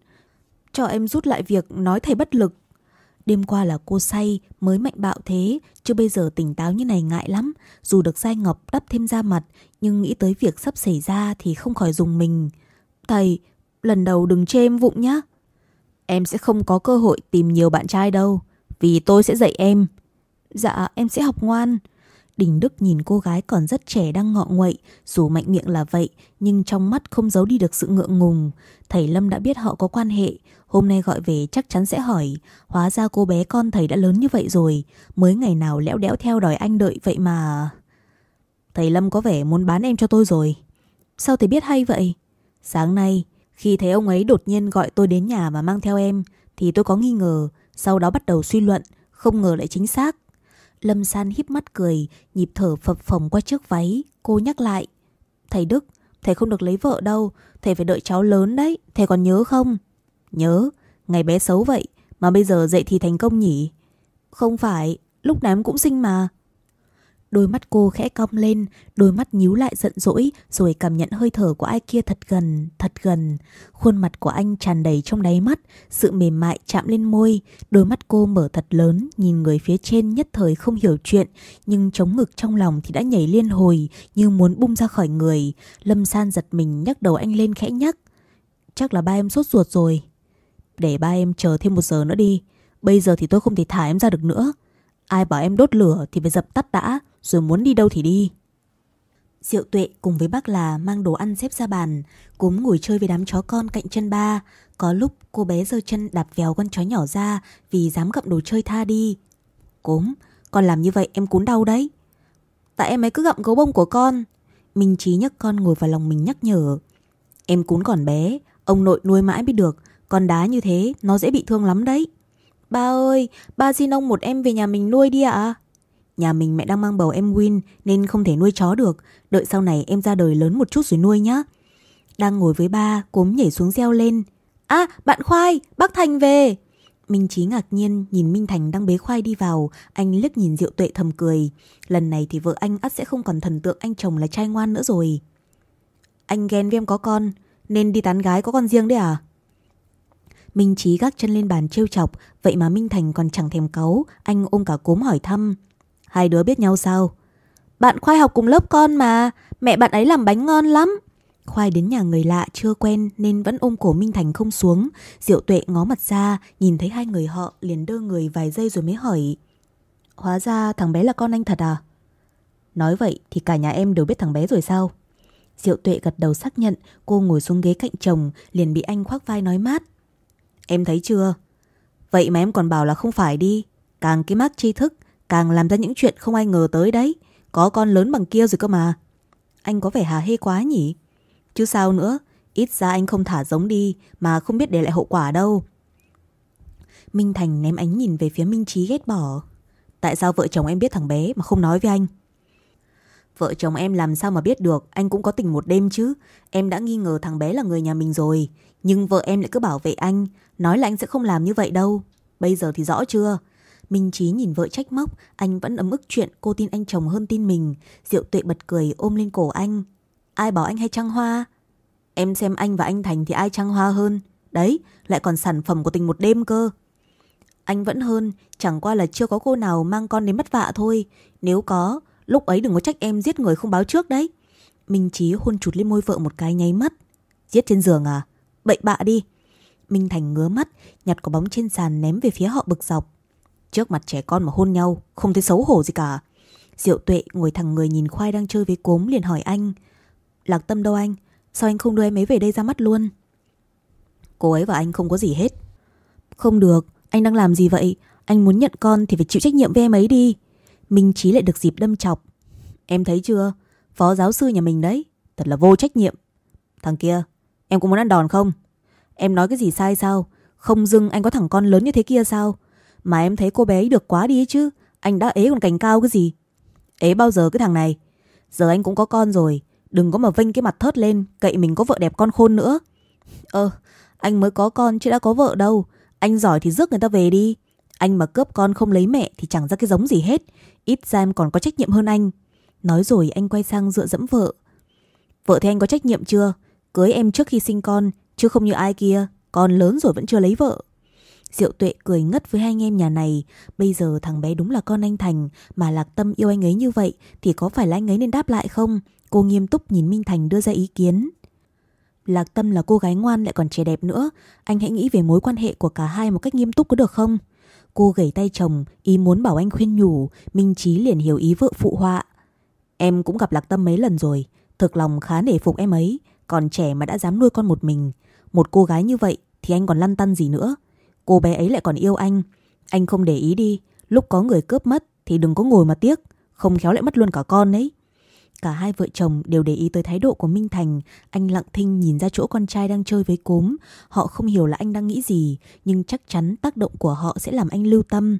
Cho em rút lại việc nói thầy bất lực. Đêm qua là cô say mới mạnh bạo thế, chứ bây giờ tỉnh táo như này ngại lắm. Dù được sai Ngọc đắp thêm da mặt, nhưng nghĩ tới việc sắp xảy ra thì không khỏi dùng mình. Thầy, lần đầu đừng chê em vụng nhá. Em sẽ không có cơ hội tìm nhiều bạn trai đâu, vì tôi sẽ dạy em. Dạ em sẽ học ngoan. Đình Đức nhìn cô gái còn rất trẻ đang ngọ nguậy Dù mạnh miệng là vậy Nhưng trong mắt không giấu đi được sự ngượng ngùng. Thầy Lâm đã biết họ có quan hệ Hôm nay gọi về chắc chắn sẽ hỏi Hóa ra cô bé con thầy đã lớn như vậy rồi Mới ngày nào lẽo đẽo theo đòi anh đợi vậy mà. Thầy Lâm có vẻ muốn bán em cho tôi rồi. Sao thầy biết hay vậy? Sáng nay khi thấy ông ấy đột nhiên gọi tôi đến nhà mà mang theo em Thì tôi có nghi ngờ Sau đó bắt đầu suy luận Không ngờ lại chính xác Lâm San híp mắt cười, nhịp thở phập phồng qua chiếc váy. Cô nhắc lại. Thầy Đức, thầy không được lấy vợ đâu. Thầy phải đợi cháu lớn đấy. Thầy còn nhớ không? Nhớ, ngày bé xấu vậy. Mà bây giờ dậy thì thành công nhỉ? Không phải, lúc nào em cũng sinh mà. Đôi mắt cô khẽ cong lên, đôi mắt nhíu lại giận dỗi rồi cảm nhận hơi thở của ai kia thật gần, thật gần. Khuôn mặt của anh tràn đầy trong đáy mắt, sự mềm mại chạm lên môi, đôi mắt cô mở thật lớn, nhìn người phía trên nhất thời không hiểu chuyện, nhưng chống ngực trong lòng thì đã nhảy liên hồi như muốn bung ra khỏi người. Lâm San giật mình nhắc đầu anh lên khẽ nhắc. Chắc là ba em sốt ruột rồi. Để ba em chờ thêm một giờ nữa đi, bây giờ thì tôi không thể thả em ra được nữa. Ai bảo em đốt lửa thì phải dập tắt đã rồi muốn đi đâu thì đi. Diệu tuệ cùng với bác là mang đồ ăn xếp ra bàn, cúm ngồi chơi với đám chó con cạnh chân ba. Có lúc cô bé giơ chân đạp vèo con chó nhỏ ra vì dám gặm đồ chơi tha đi. Cúm, con làm như vậy em cún đau đấy. Tại em ấy cứ gặm gấu bông của con. Minh Trí nhấc con ngồi vào lòng mình nhắc nhở. Em cún còn bé, ông nội nuôi mãi mới được. Con đá như thế, nó dễ bị thương lắm đấy. Ba ơi, ba xin ông một em về nhà mình nuôi đi ạ. Nhà mình mẹ đang mang bầu em Win nên không thể nuôi chó được. Đợi sau này em ra đời lớn một chút rồi nuôi nhá. Đang ngồi với ba, cốm nhảy xuống reo lên. À, bạn Khoai, bác Thành về. Minh Chí ngạc nhiên nhìn Minh Thành đang bế khoai đi vào, anh liếc nhìn Diệu Tuệ thầm cười. Lần này thì vợ anh ắt sẽ không còn thần tượng anh chồng là trai ngoan nữa rồi. Anh ghen với em có con, nên đi tán gái có con riêng đấy à? Minh Chí gác chân lên bàn trêu chọc, vậy mà Minh Thành còn chẳng thèm cáu, anh ôm cả cốm hỏi thăm. Hai đứa biết nhau sao? Bạn khoai học cùng lớp con mà, mẹ bạn ấy làm bánh ngon lắm. Khoai đến nhà người lạ chưa quen nên vẫn ôm cổ Minh Thành không xuống. Diệu tuệ ngó mặt ra, nhìn thấy hai người họ liền đơ người vài giây rồi mới hỏi. Hóa ra thằng bé là con anh thật à? Nói vậy thì cả nhà em đều biết thằng bé rồi sao? Diệu tuệ gật đầu xác nhận, cô ngồi xuống ghế cạnh chồng, liền bị anh khoác vai nói mát. Em thấy chưa? Vậy mà em còn bảo là không phải đi. Càng cái mác tri thức, càng làm ra những chuyện không ai ngờ tới đấy. Có con lớn bằng kia rồi cơ mà. Anh có vẻ hà hê quá nhỉ? Chứ sao nữa, ít ra anh không thả giống đi mà không biết để lại hậu quả đâu. Minh Thành ném ánh nhìn về phía Minh Trí ghét bỏ. Tại sao vợ chồng em biết thằng bé mà không nói với anh? Vợ chồng em làm sao mà biết được Anh cũng có tình một đêm chứ Em đã nghi ngờ thằng bé là người nhà mình rồi Nhưng vợ em lại cứ bảo vệ anh Nói là anh sẽ không làm như vậy đâu Bây giờ thì rõ chưa Minh Chí nhìn vợ trách móc, Anh vẫn ấm ức chuyện cô tin anh chồng hơn tin mình. Diệu tuệ bật cười ôm lên cổ anh. Ai bảo anh hay trăng hoa? Em xem anh và anh Thành thì ai trăng hoa hơn? Đấy, lại còn sản phẩm của tình một đêm cơ. Anh vẫn hơn, Chẳng qua là chưa có cô nào mang con đến mất vạ thôi. Nếu có, Lúc ấy đừng có trách em giết người không báo trước đấy. Minh Chí hôn chụt lên môi vợ một cái nháy mắt. Giết trên giường à? Bậy bạ đi. Minh Thành ngứa mắt, Nhặt quả bóng trên sàn ném về phía họ bực dọc. Trước mặt trẻ con mà hôn nhau Không thấy xấu hổ gì cả Diệu tuệ ngồi thẳng người nhìn khoai đang chơi với cốm liền hỏi anh Lạc tâm đâu anh Sao anh không đưa em ấy về đây ra mắt luôn Cô ấy và anh không có gì hết Không được Anh đang làm gì vậy Anh muốn nhận con thì phải chịu trách nhiệm với em ấy đi Minh Trí lại được dịp đâm chọc. Em thấy chưa? Phó giáo sư nhà mình đấy. Thật là vô trách nhiệm. Thằng kia, em cũng muốn ăn đòn không? Em nói cái gì sai sao? Không dưng anh có thằng con lớn như thế kia sao? Mà em thấy cô bé ấy được quá đi ấy chứ. Anh đã ế còn cành cao cái gì? Ế bao giờ cái thằng này? Giờ anh cũng có con rồi. Đừng có mà vinh cái mặt thớt lên. Cậy mình có vợ đẹp con khôn nữa. Ơ, anh mới có con chứ đã có vợ đâu. Anh giỏi thì rước người ta về đi. Anh mà cướp con không lấy mẹ thì chẳng ra cái giống gì hết. Ít ra em còn có trách nhiệm hơn anh. Nói rồi anh quay sang dựa dẫm vợ. Vợ thì anh có trách nhiệm chưa? Cưới em trước khi sinh con, chứ không như ai kia. Con lớn rồi vẫn chưa lấy vợ. Diệu tuệ cười ngất với hai anh em nhà này. Bây giờ thằng bé đúng là con anh Thành. Mà Lạc Tâm yêu anh ấy như vậy thì có phải là anh ấy nên đáp lại không? Cô nghiêm túc nhìn Minh Thành đưa ra ý kiến. Lạc Tâm là cô gái ngoan lại còn trẻ đẹp nữa. Anh hãy nghĩ về mối quan hệ của cả hai một cách nghiêm túc có được không? Cô gẩy tay chồng, ý muốn bảo anh khuyên nhủ, Minh Trí liền hiểu ý vợ phụ họa. Em cũng gặp Lạc Tâm mấy lần rồi, thực lòng khá nể phục em ấy, còn trẻ mà đã dám nuôi con một mình. Một cô gái như vậy thì anh còn lăn tăn gì nữa. Cô bé ấy lại còn yêu anh. Anh không để ý đi, lúc có người cướp mất thì đừng có ngồi mà tiếc, không khéo lại mất luôn cả con ấy. Cả hai vợ chồng đều để ý tới thái độ của Minh Thành. Anh lặng thinh nhìn ra chỗ con trai đang chơi với cốm. Họ không hiểu là anh đang nghĩ gì, nhưng chắc chắn tác động của họ sẽ làm anh lưu tâm.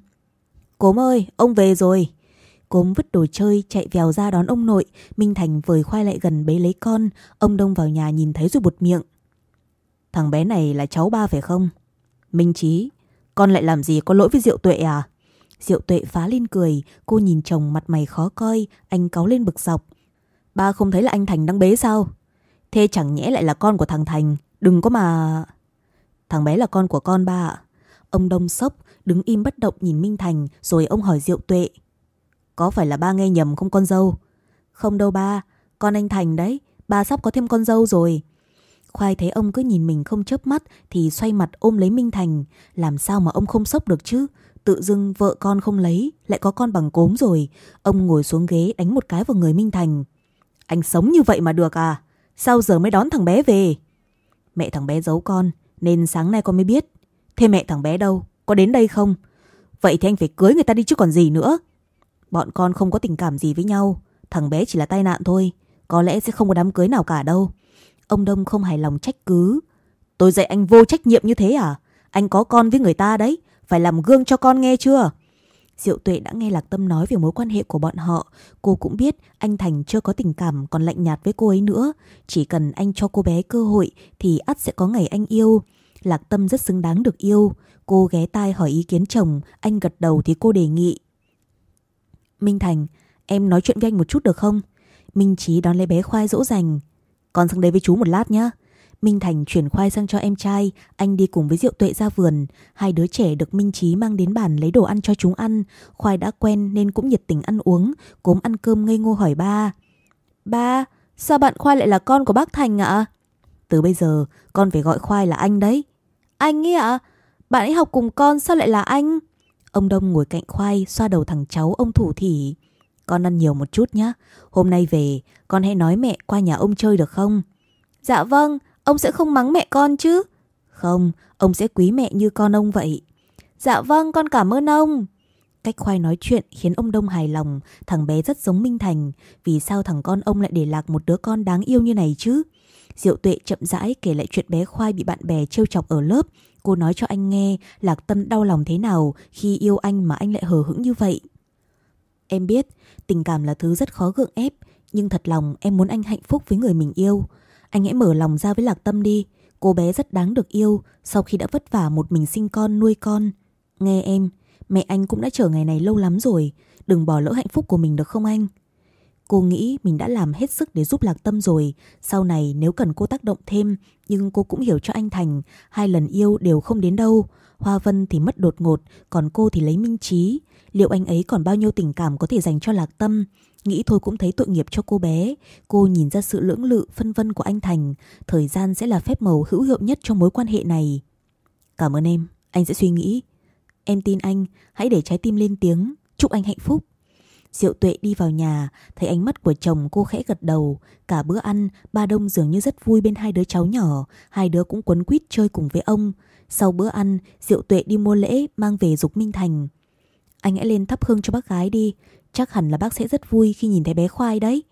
Cốm ơi, ông về rồi. Cốm vứt đồ chơi chạy vèo ra đón ông nội. Minh Thành vời khoai lại gần bế lấy con. Ông Đông vào nhà nhìn thấy rồi bụt miệng. Thằng bé này là cháu ba phải không? Minh Trí, con lại làm gì có lỗi với Diệu Tuệ à? Diệu Tuệ phá lên cười, cô nhìn chồng mặt mày khó coi, anh cáu lên bực dọc. Ba không thấy là anh Thành đang bế sao? Thế chẳng nhẽ lại là con của thằng Thành. Đừng có mà... Thằng bé là con của con ba ạ. Ông Đông sốc, đứng im bất động nhìn Minh Thành rồi ông hỏi Diệu Tuệ. Có phải là ba nghe nhầm không con dâu? Không đâu ba, con anh Thành đấy, ba sắp có thêm con dâu rồi. Khoai thấy ông cứ nhìn mình không chớp mắt thì xoay mặt ôm lấy Minh Thành. Làm sao mà ông không sốc được chứ? Tự dưng vợ con không lấy, lại có con bằng cốm rồi. Ông ngồi xuống ghế đánh một cái vào người Minh Thành. Anh sống như vậy mà được à? Sao giờ mới đón thằng bé về? Mẹ thằng bé giấu con, nên sáng nay con mới biết. Thế mẹ thằng bé đâu? Có đến đây không? Vậy thì anh phải cưới người ta đi chứ còn gì nữa. Bọn con không có tình cảm gì với nhau. Thằng bé chỉ là tai nạn thôi. Có lẽ sẽ không có đám cưới nào cả đâu. Ông Đông không hài lòng trách cứ. Tôi dạy anh vô trách nhiệm như thế à? Anh có con với người ta đấy. Phải làm gương cho con nghe chưa? Diệu Tuệ đã nghe Lạc Tâm nói về mối quan hệ của bọn họ. Cô cũng biết anh Thành chưa có tình cảm còn lạnh nhạt với cô ấy nữa. Chỉ cần anh cho cô bé cơ hội thì ắt sẽ có ngày anh yêu. Lạc Tâm rất xứng đáng được yêu. Cô ghé tai hỏi ý kiến chồng, anh gật đầu thì cô đề nghị. Minh Thành, em nói chuyện với anh một chút được không? Minh Chí đón lấy bé khoai dỗ dành. Con sang đây với chú một lát nhé. Minh Thành chuyển khoai sang cho em trai, anh đi cùng với Diệu Tuệ ra vườn. Hai đứa trẻ được Minh Chí mang đến bàn lấy đồ ăn cho chúng ăn. Khoai đã quen nên cũng nhiệt tình ăn uống, cốm ăn cơm ngây ngô hỏi ba. Ba, Sao bạn Khoai lại là con của bác Thành ạ? Từ bây giờ con phải gọi Khoai là anh đấy. Anh ấy ạ? Bạn ấy học cùng con sao lại là anh? Ông Đông ngồi cạnh Khoai xoa đầu thằng cháu ông thủ thỉ. Con ăn nhiều một chút nhé. Hôm nay về con hãy nói mẹ qua nhà ông chơi được không? Dạ vâng, ông sẽ không mắng mẹ con chứ? Không, ông sẽ quý mẹ như con ông vậy. Dạ vâng, con cảm ơn ông. Cách khoai nói chuyện khiến ông Đông hài lòng, thằng bé rất giống Minh Thành. Vì sao thằng con ông lại để lạc một đứa con đáng yêu như này chứ? Diệu tuệ chậm rãi kể lại chuyện bé khoai bị bạn bè trêu chọc ở lớp. Cô nói cho anh nghe Lạc Tâm đau lòng thế nào khi yêu anh mà anh lại hờ hững như vậy. Em biết tình cảm là thứ rất khó gượng ép, nhưng thật lòng em muốn anh hạnh phúc với người mình yêu. Anh hãy mở lòng ra với Lạc Tâm đi. Cô bé rất đáng được yêu sau khi đã vất vả một mình sinh con nuôi con. Nghe em, mẹ anh cũng đã chờ ngày này lâu lắm rồi. Đừng bỏ lỡ hạnh phúc của mình được không anh? Cô nghĩ mình đã làm hết sức để giúp Lạc Tâm rồi. Sau này nếu cần cô tác động thêm, nhưng cô cũng hiểu cho anh Thành, hai lần yêu đều không đến đâu. Hoa Vân thì mất đột ngột, còn cô thì lấy minh trí. Liệu anh ấy còn bao nhiêu tình cảm có thể dành cho Lạc Tâm? Nghĩ thôi cũng thấy tội nghiệp cho cô bé. Cô nhìn ra sự lưỡng lự phân vân của anh Thành. Thời gian sẽ là phép màu hữu hiệu nhất cho mối quan hệ này. Cảm ơn em, anh sẽ suy nghĩ. Em tin anh, hãy để trái tim lên tiếng. Chúc anh hạnh phúc. Diệu tuệ đi vào nhà, thấy ánh mắt của chồng cô khẽ gật đầu. Cả bữa ăn, ba Đông dường như rất vui bên hai đứa cháu nhỏ. Hai đứa cũng quấn quýt chơi cùng với ông. Sau bữa ăn, Diệu tuệ đi mua lễ mang về Dục Minh Thành. Anh hãy lên thắp hương cho bác gái đi. Chắc hẳn là bác sẽ rất vui khi nhìn thấy bé khoai đấy.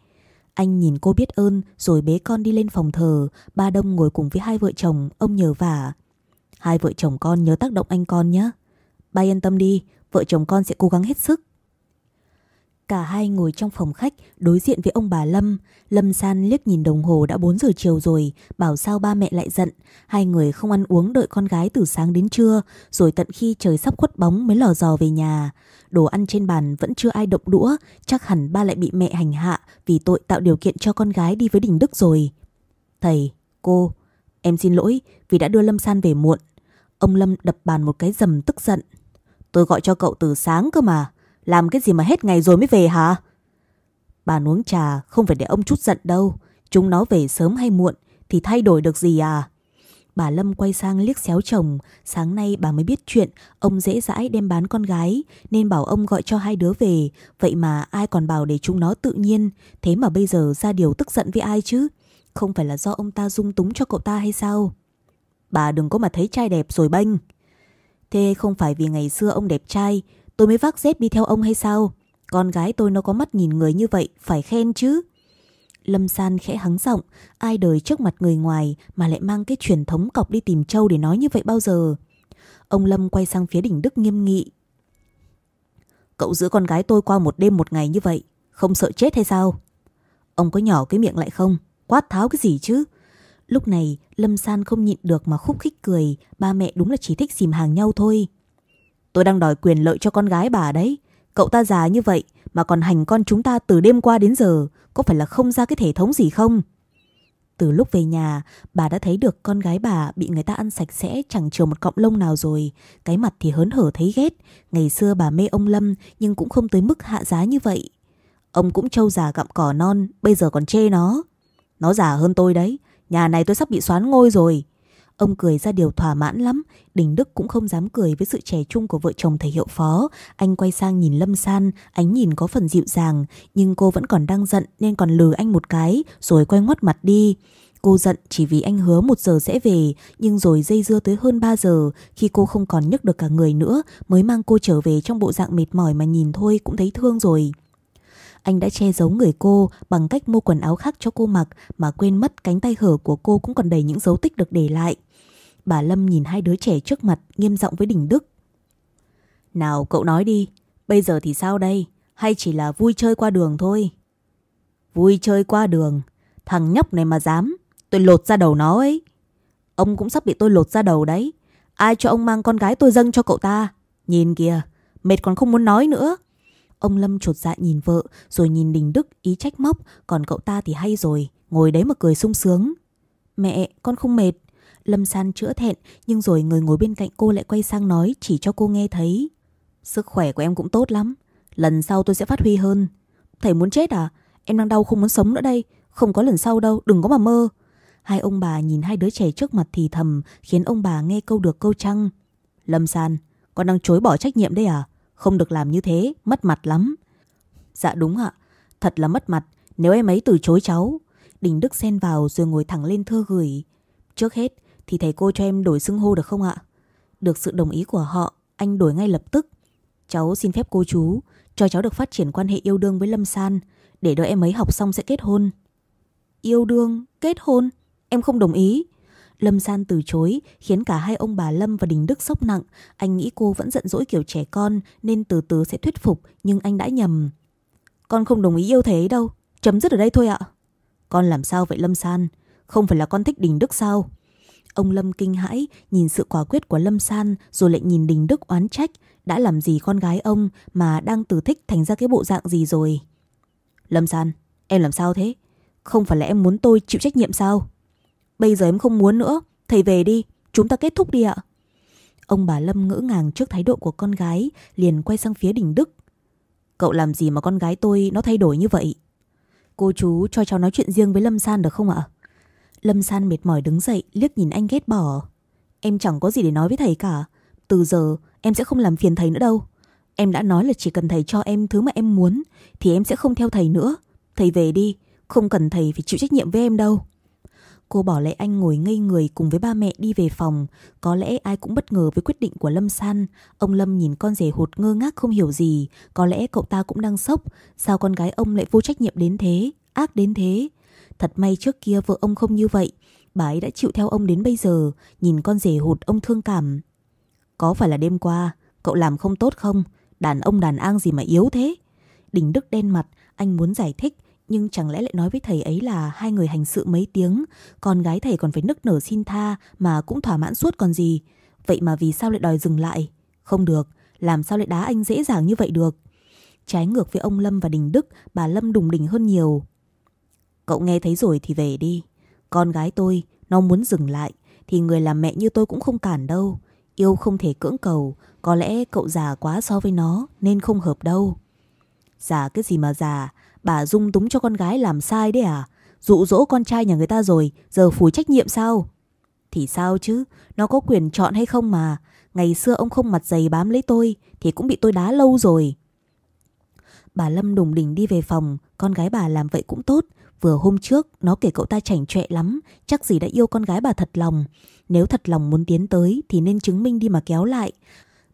Anh nhìn cô biết ơn rồi bế con đi lên phòng thờ. Ba Đông ngồi cùng với hai vợ chồng, ông nhờ vả. Hai vợ chồng con nhớ tác động anh con nhé. Ba yên tâm đi, vợ chồng con sẽ cố gắng hết sức. Cả hai ngồi trong phòng khách đối diện với ông bà Lâm. Lâm San liếc nhìn đồng hồ đã 4 giờ chiều rồi, bảo sao ba mẹ lại giận. Hai người không ăn uống đợi con gái từ sáng đến trưa, rồi tận khi trời sắp khuất bóng mới lò dò về nhà. Đồ ăn trên bàn vẫn chưa ai động đũa, chắc hẳn ba lại bị mẹ hành hạ vì tội tạo điều kiện cho con gái đi với Đình Đức rồi. Thầy, cô, em xin lỗi vì đã đưa Lâm San về muộn. Ông Lâm đập bàn một cái dầm tức giận. Tôi gọi cho cậu từ sáng cơ mà. Làm cái gì mà hết ngày rồi mới về hả? Bà uống trà, không phải để ông chút giận đâu. Chúng nó về sớm hay muộn thì thay đổi được gì à? Bà Lâm quay sang liếc xéo chồng. Sáng nay bà mới biết chuyện, ông dễ dãi đem bán con gái, nên bảo ông gọi cho hai đứa về. Vậy mà ai còn bảo để chúng nó tự nhiên. Thế mà bây giờ ra điều tức giận với ai chứ? Không phải là do ông ta dung túng cho cậu ta hay sao? Bà đừng có mà thấy trai đẹp rồi bênh. Thế không phải vì ngày xưa ông đẹp trai tôi mới vác dép đi theo ông hay sao? Con gái tôi nó có mắt nhìn người như vậy, phải khen chứ. Lâm San khẽ hắng giọng, ai đời trước mặt người ngoài mà lại mang cái truyền thống cọc đi tìm châu để nói như vậy bao giờ. Ông Lâm quay sang phía đỉnh Đức nghiêm nghị. Cậu giữ con gái tôi qua một đêm một ngày như vậy, không sợ chết hay sao? Ông có nhỏ cái miệng lại không? Quát tháo cái gì chứ? Lúc này Lâm San không nhịn được mà khúc khích cười, ba mẹ đúng là chỉ thích xìm hàng nhau thôi. Tôi đang đòi quyền lợi cho con gái bà đấy. Cậu ta già như vậy mà còn hành con chúng ta từ đêm qua đến giờ, có phải là không ra cái thể thống gì không? Từ lúc về nhà, bà đã thấy được con gái bà bị người ta ăn sạch sẽ chẳng chừa một cọng lông nào rồi. Cái mặt thì hớn hở thấy ghét. Ngày xưa bà mê ông Lâm nhưng cũng không tới mức hạ giá như vậy. Ông cũng trâu già gặm cỏ non, bây giờ còn chê nó. Nó già hơn tôi đấy. Nhà này tôi sắp bị xoán ngôi rồi. Ông cười ra điều thỏa mãn lắm, Đình Đức cũng không dám cười với sự trẻ trung của vợ chồng thầy hiệu phó. Anh quay sang nhìn Lâm San, ánh nhìn có phần dịu dàng, nhưng cô vẫn còn đang giận nên còn lừ anh một cái, rồi quay ngoắt mặt đi. Cô giận chỉ vì anh hứa một giờ sẽ về, nhưng rồi dây dưa tới hơn 3 giờ, khi cô không còn nhấc được cả người nữa, mới mang cô trở về trong bộ dạng mệt mỏi mà nhìn thôi cũng thấy thương rồi. Anh đã che giấu người cô bằng cách mua quần áo khác cho cô mặc mà quên mất cánh tay hở của cô cũng còn đầy những dấu tích được để lại. Bà Lâm nhìn hai đứa trẻ trước mặt nghiêm giọng với Đình Đức. Nào cậu nói đi, bây giờ thì sao đây? Hay chỉ là vui chơi qua đường thôi? Vui chơi qua đường? Thằng nhóc này mà dám, tôi lột ra đầu nó ấy. Ông cũng sắp bị tôi lột ra đầu đấy. Ai cho ông mang con gái tôi dâng cho cậu ta? Nhìn kìa, mệt còn không muốn nói nữa. Ông Lâm chột dạ nhìn vợ rồi nhìn Đình Đức ý trách móc còn cậu ta thì hay rồi, ngồi đấy mà cười sung sướng. Mẹ, con không mệt. Lâm San chữa thẹn nhưng rồi người ngồi bên cạnh cô lại quay sang nói chỉ cho cô nghe thấy. Sức khỏe của em cũng tốt lắm. Lần sau tôi sẽ phát huy hơn. Thầy muốn chết à? Em đang đau không muốn sống nữa đây. Không có lần sau đâu, đừng có mà mơ. Hai ông bà nhìn hai đứa trẻ trước mặt thì thầm, khiến ông bà nghe câu được câu trăng. Lâm San, con đang chối bỏ trách nhiệm đấy à? Không được làm như thế, mất mặt lắm. Dạ đúng ạ, thật là mất mặt nếu em ấy từ chối cháu. Đình Đức xen vào rồi ngồi thẳng lên thưa gửi. Trước hết thì thầy cô cho em đổi xưng hô được không ạ? Được sự đồng ý của họ, anh đổi ngay lập tức. Cháu xin phép cô chú, cho cháu được phát triển quan hệ yêu đương với Lâm San, để đợi em ấy học xong sẽ kết hôn. Yêu đương, kết hôn? Em không đồng ý. Lâm San từ chối, khiến cả hai ông bà Lâm và Đình Đức sốc nặng. Anh nghĩ cô vẫn giận dỗi kiểu trẻ con, nên từ từ sẽ thuyết phục, nhưng anh đã nhầm. Con không đồng ý yêu thế đâu, chấm dứt ở đây thôi ạ. Con làm sao vậy Lâm San? Không phải là con thích Đình Đức sao? Ông Lâm kinh hãi, nhìn sự quả quyết của Lâm San rồi lại nhìn Đình Đức oán trách. Đã làm gì con gái ông mà đang từ thích thành ra cái bộ dạng gì rồi? Lâm San, em làm sao thế? Không phải là em muốn tôi chịu trách nhiệm sao? Bây giờ em không muốn nữa, thầy về đi, chúng ta kết thúc đi ạ. Ông bà Lâm ngỡ ngàng trước thái độ của con gái, liền quay sang phía Đình Đức. Cậu làm gì mà con gái tôi nó thay đổi như vậy? Cô chú cho cháu nói chuyện riêng với Lâm San được không ạ? Lâm San mệt mỏi đứng dậy, liếc nhìn anh ghét bỏ. Em chẳng có gì để nói với thầy cả. Từ giờ em sẽ không làm phiền thầy nữa đâu. Em đã nói là chỉ cần thầy cho em thứ mà em muốn thì em sẽ không theo thầy nữa. Thầy về đi, không cần thầy phải chịu trách nhiệm với em đâu. Cô bỏ lại anh ngồi ngây người cùng với ba mẹ đi về phòng. Có lẽ ai cũng bất ngờ với quyết định của Lâm San. Ông Lâm nhìn con rể hụt ngơ ngác không hiểu gì. Có lẽ cậu ta cũng đang sốc. Sao con gái ông lại vô trách nhiệm đến thế? Ác đến thế? Thật may trước kia vợ ông không như vậy. Bà ấy đã chịu theo ông đến bây giờ. Nhìn con rể hụt ông thương cảm. Có phải là đêm qua cậu làm không tốt không? Đàn ông đàn an gì mà yếu thế? Đình Đức đen mặt, anh muốn giải thích nhưng chẳng lẽ lại nói với thầy ấy là hai người hành sự mấy tiếng, con gái thầy còn phải nức nở xin tha mà cũng thỏa mãn suốt còn gì. Vậy mà vì sao lại đòi dừng lại? Không được, làm sao lại đá anh dễ dàng như vậy được? Trái ngược với ông Lâm và Đình Đức, bà Lâm đùng đỉnh hơn nhiều. Cậu nghe thấy rồi thì về đi. Con gái tôi, nó muốn dừng lại, thì người làm mẹ như tôi cũng không cản đâu. Yêu không thể cưỡng cầu, có lẽ cậu già quá so với nó nên không hợp đâu. Già cái gì mà già, Bà dung túng cho con gái làm sai đấy à? Dụ dỗ con trai nhà người ta rồi, giờ phủi trách nhiệm sao? Thì sao chứ, nó có quyền chọn hay không mà. Ngày xưa ông không mặt dày bám lấy tôi, thì cũng bị tôi đá lâu rồi. Bà Lâm đùng đỉnh đi về phòng, con gái bà làm vậy cũng tốt. Vừa hôm trước, nó kể cậu ta chảnh chọe lắm, chắc gì đã yêu con gái bà thật lòng. Nếu thật lòng muốn tiến tới thì nên chứng minh đi mà kéo lại.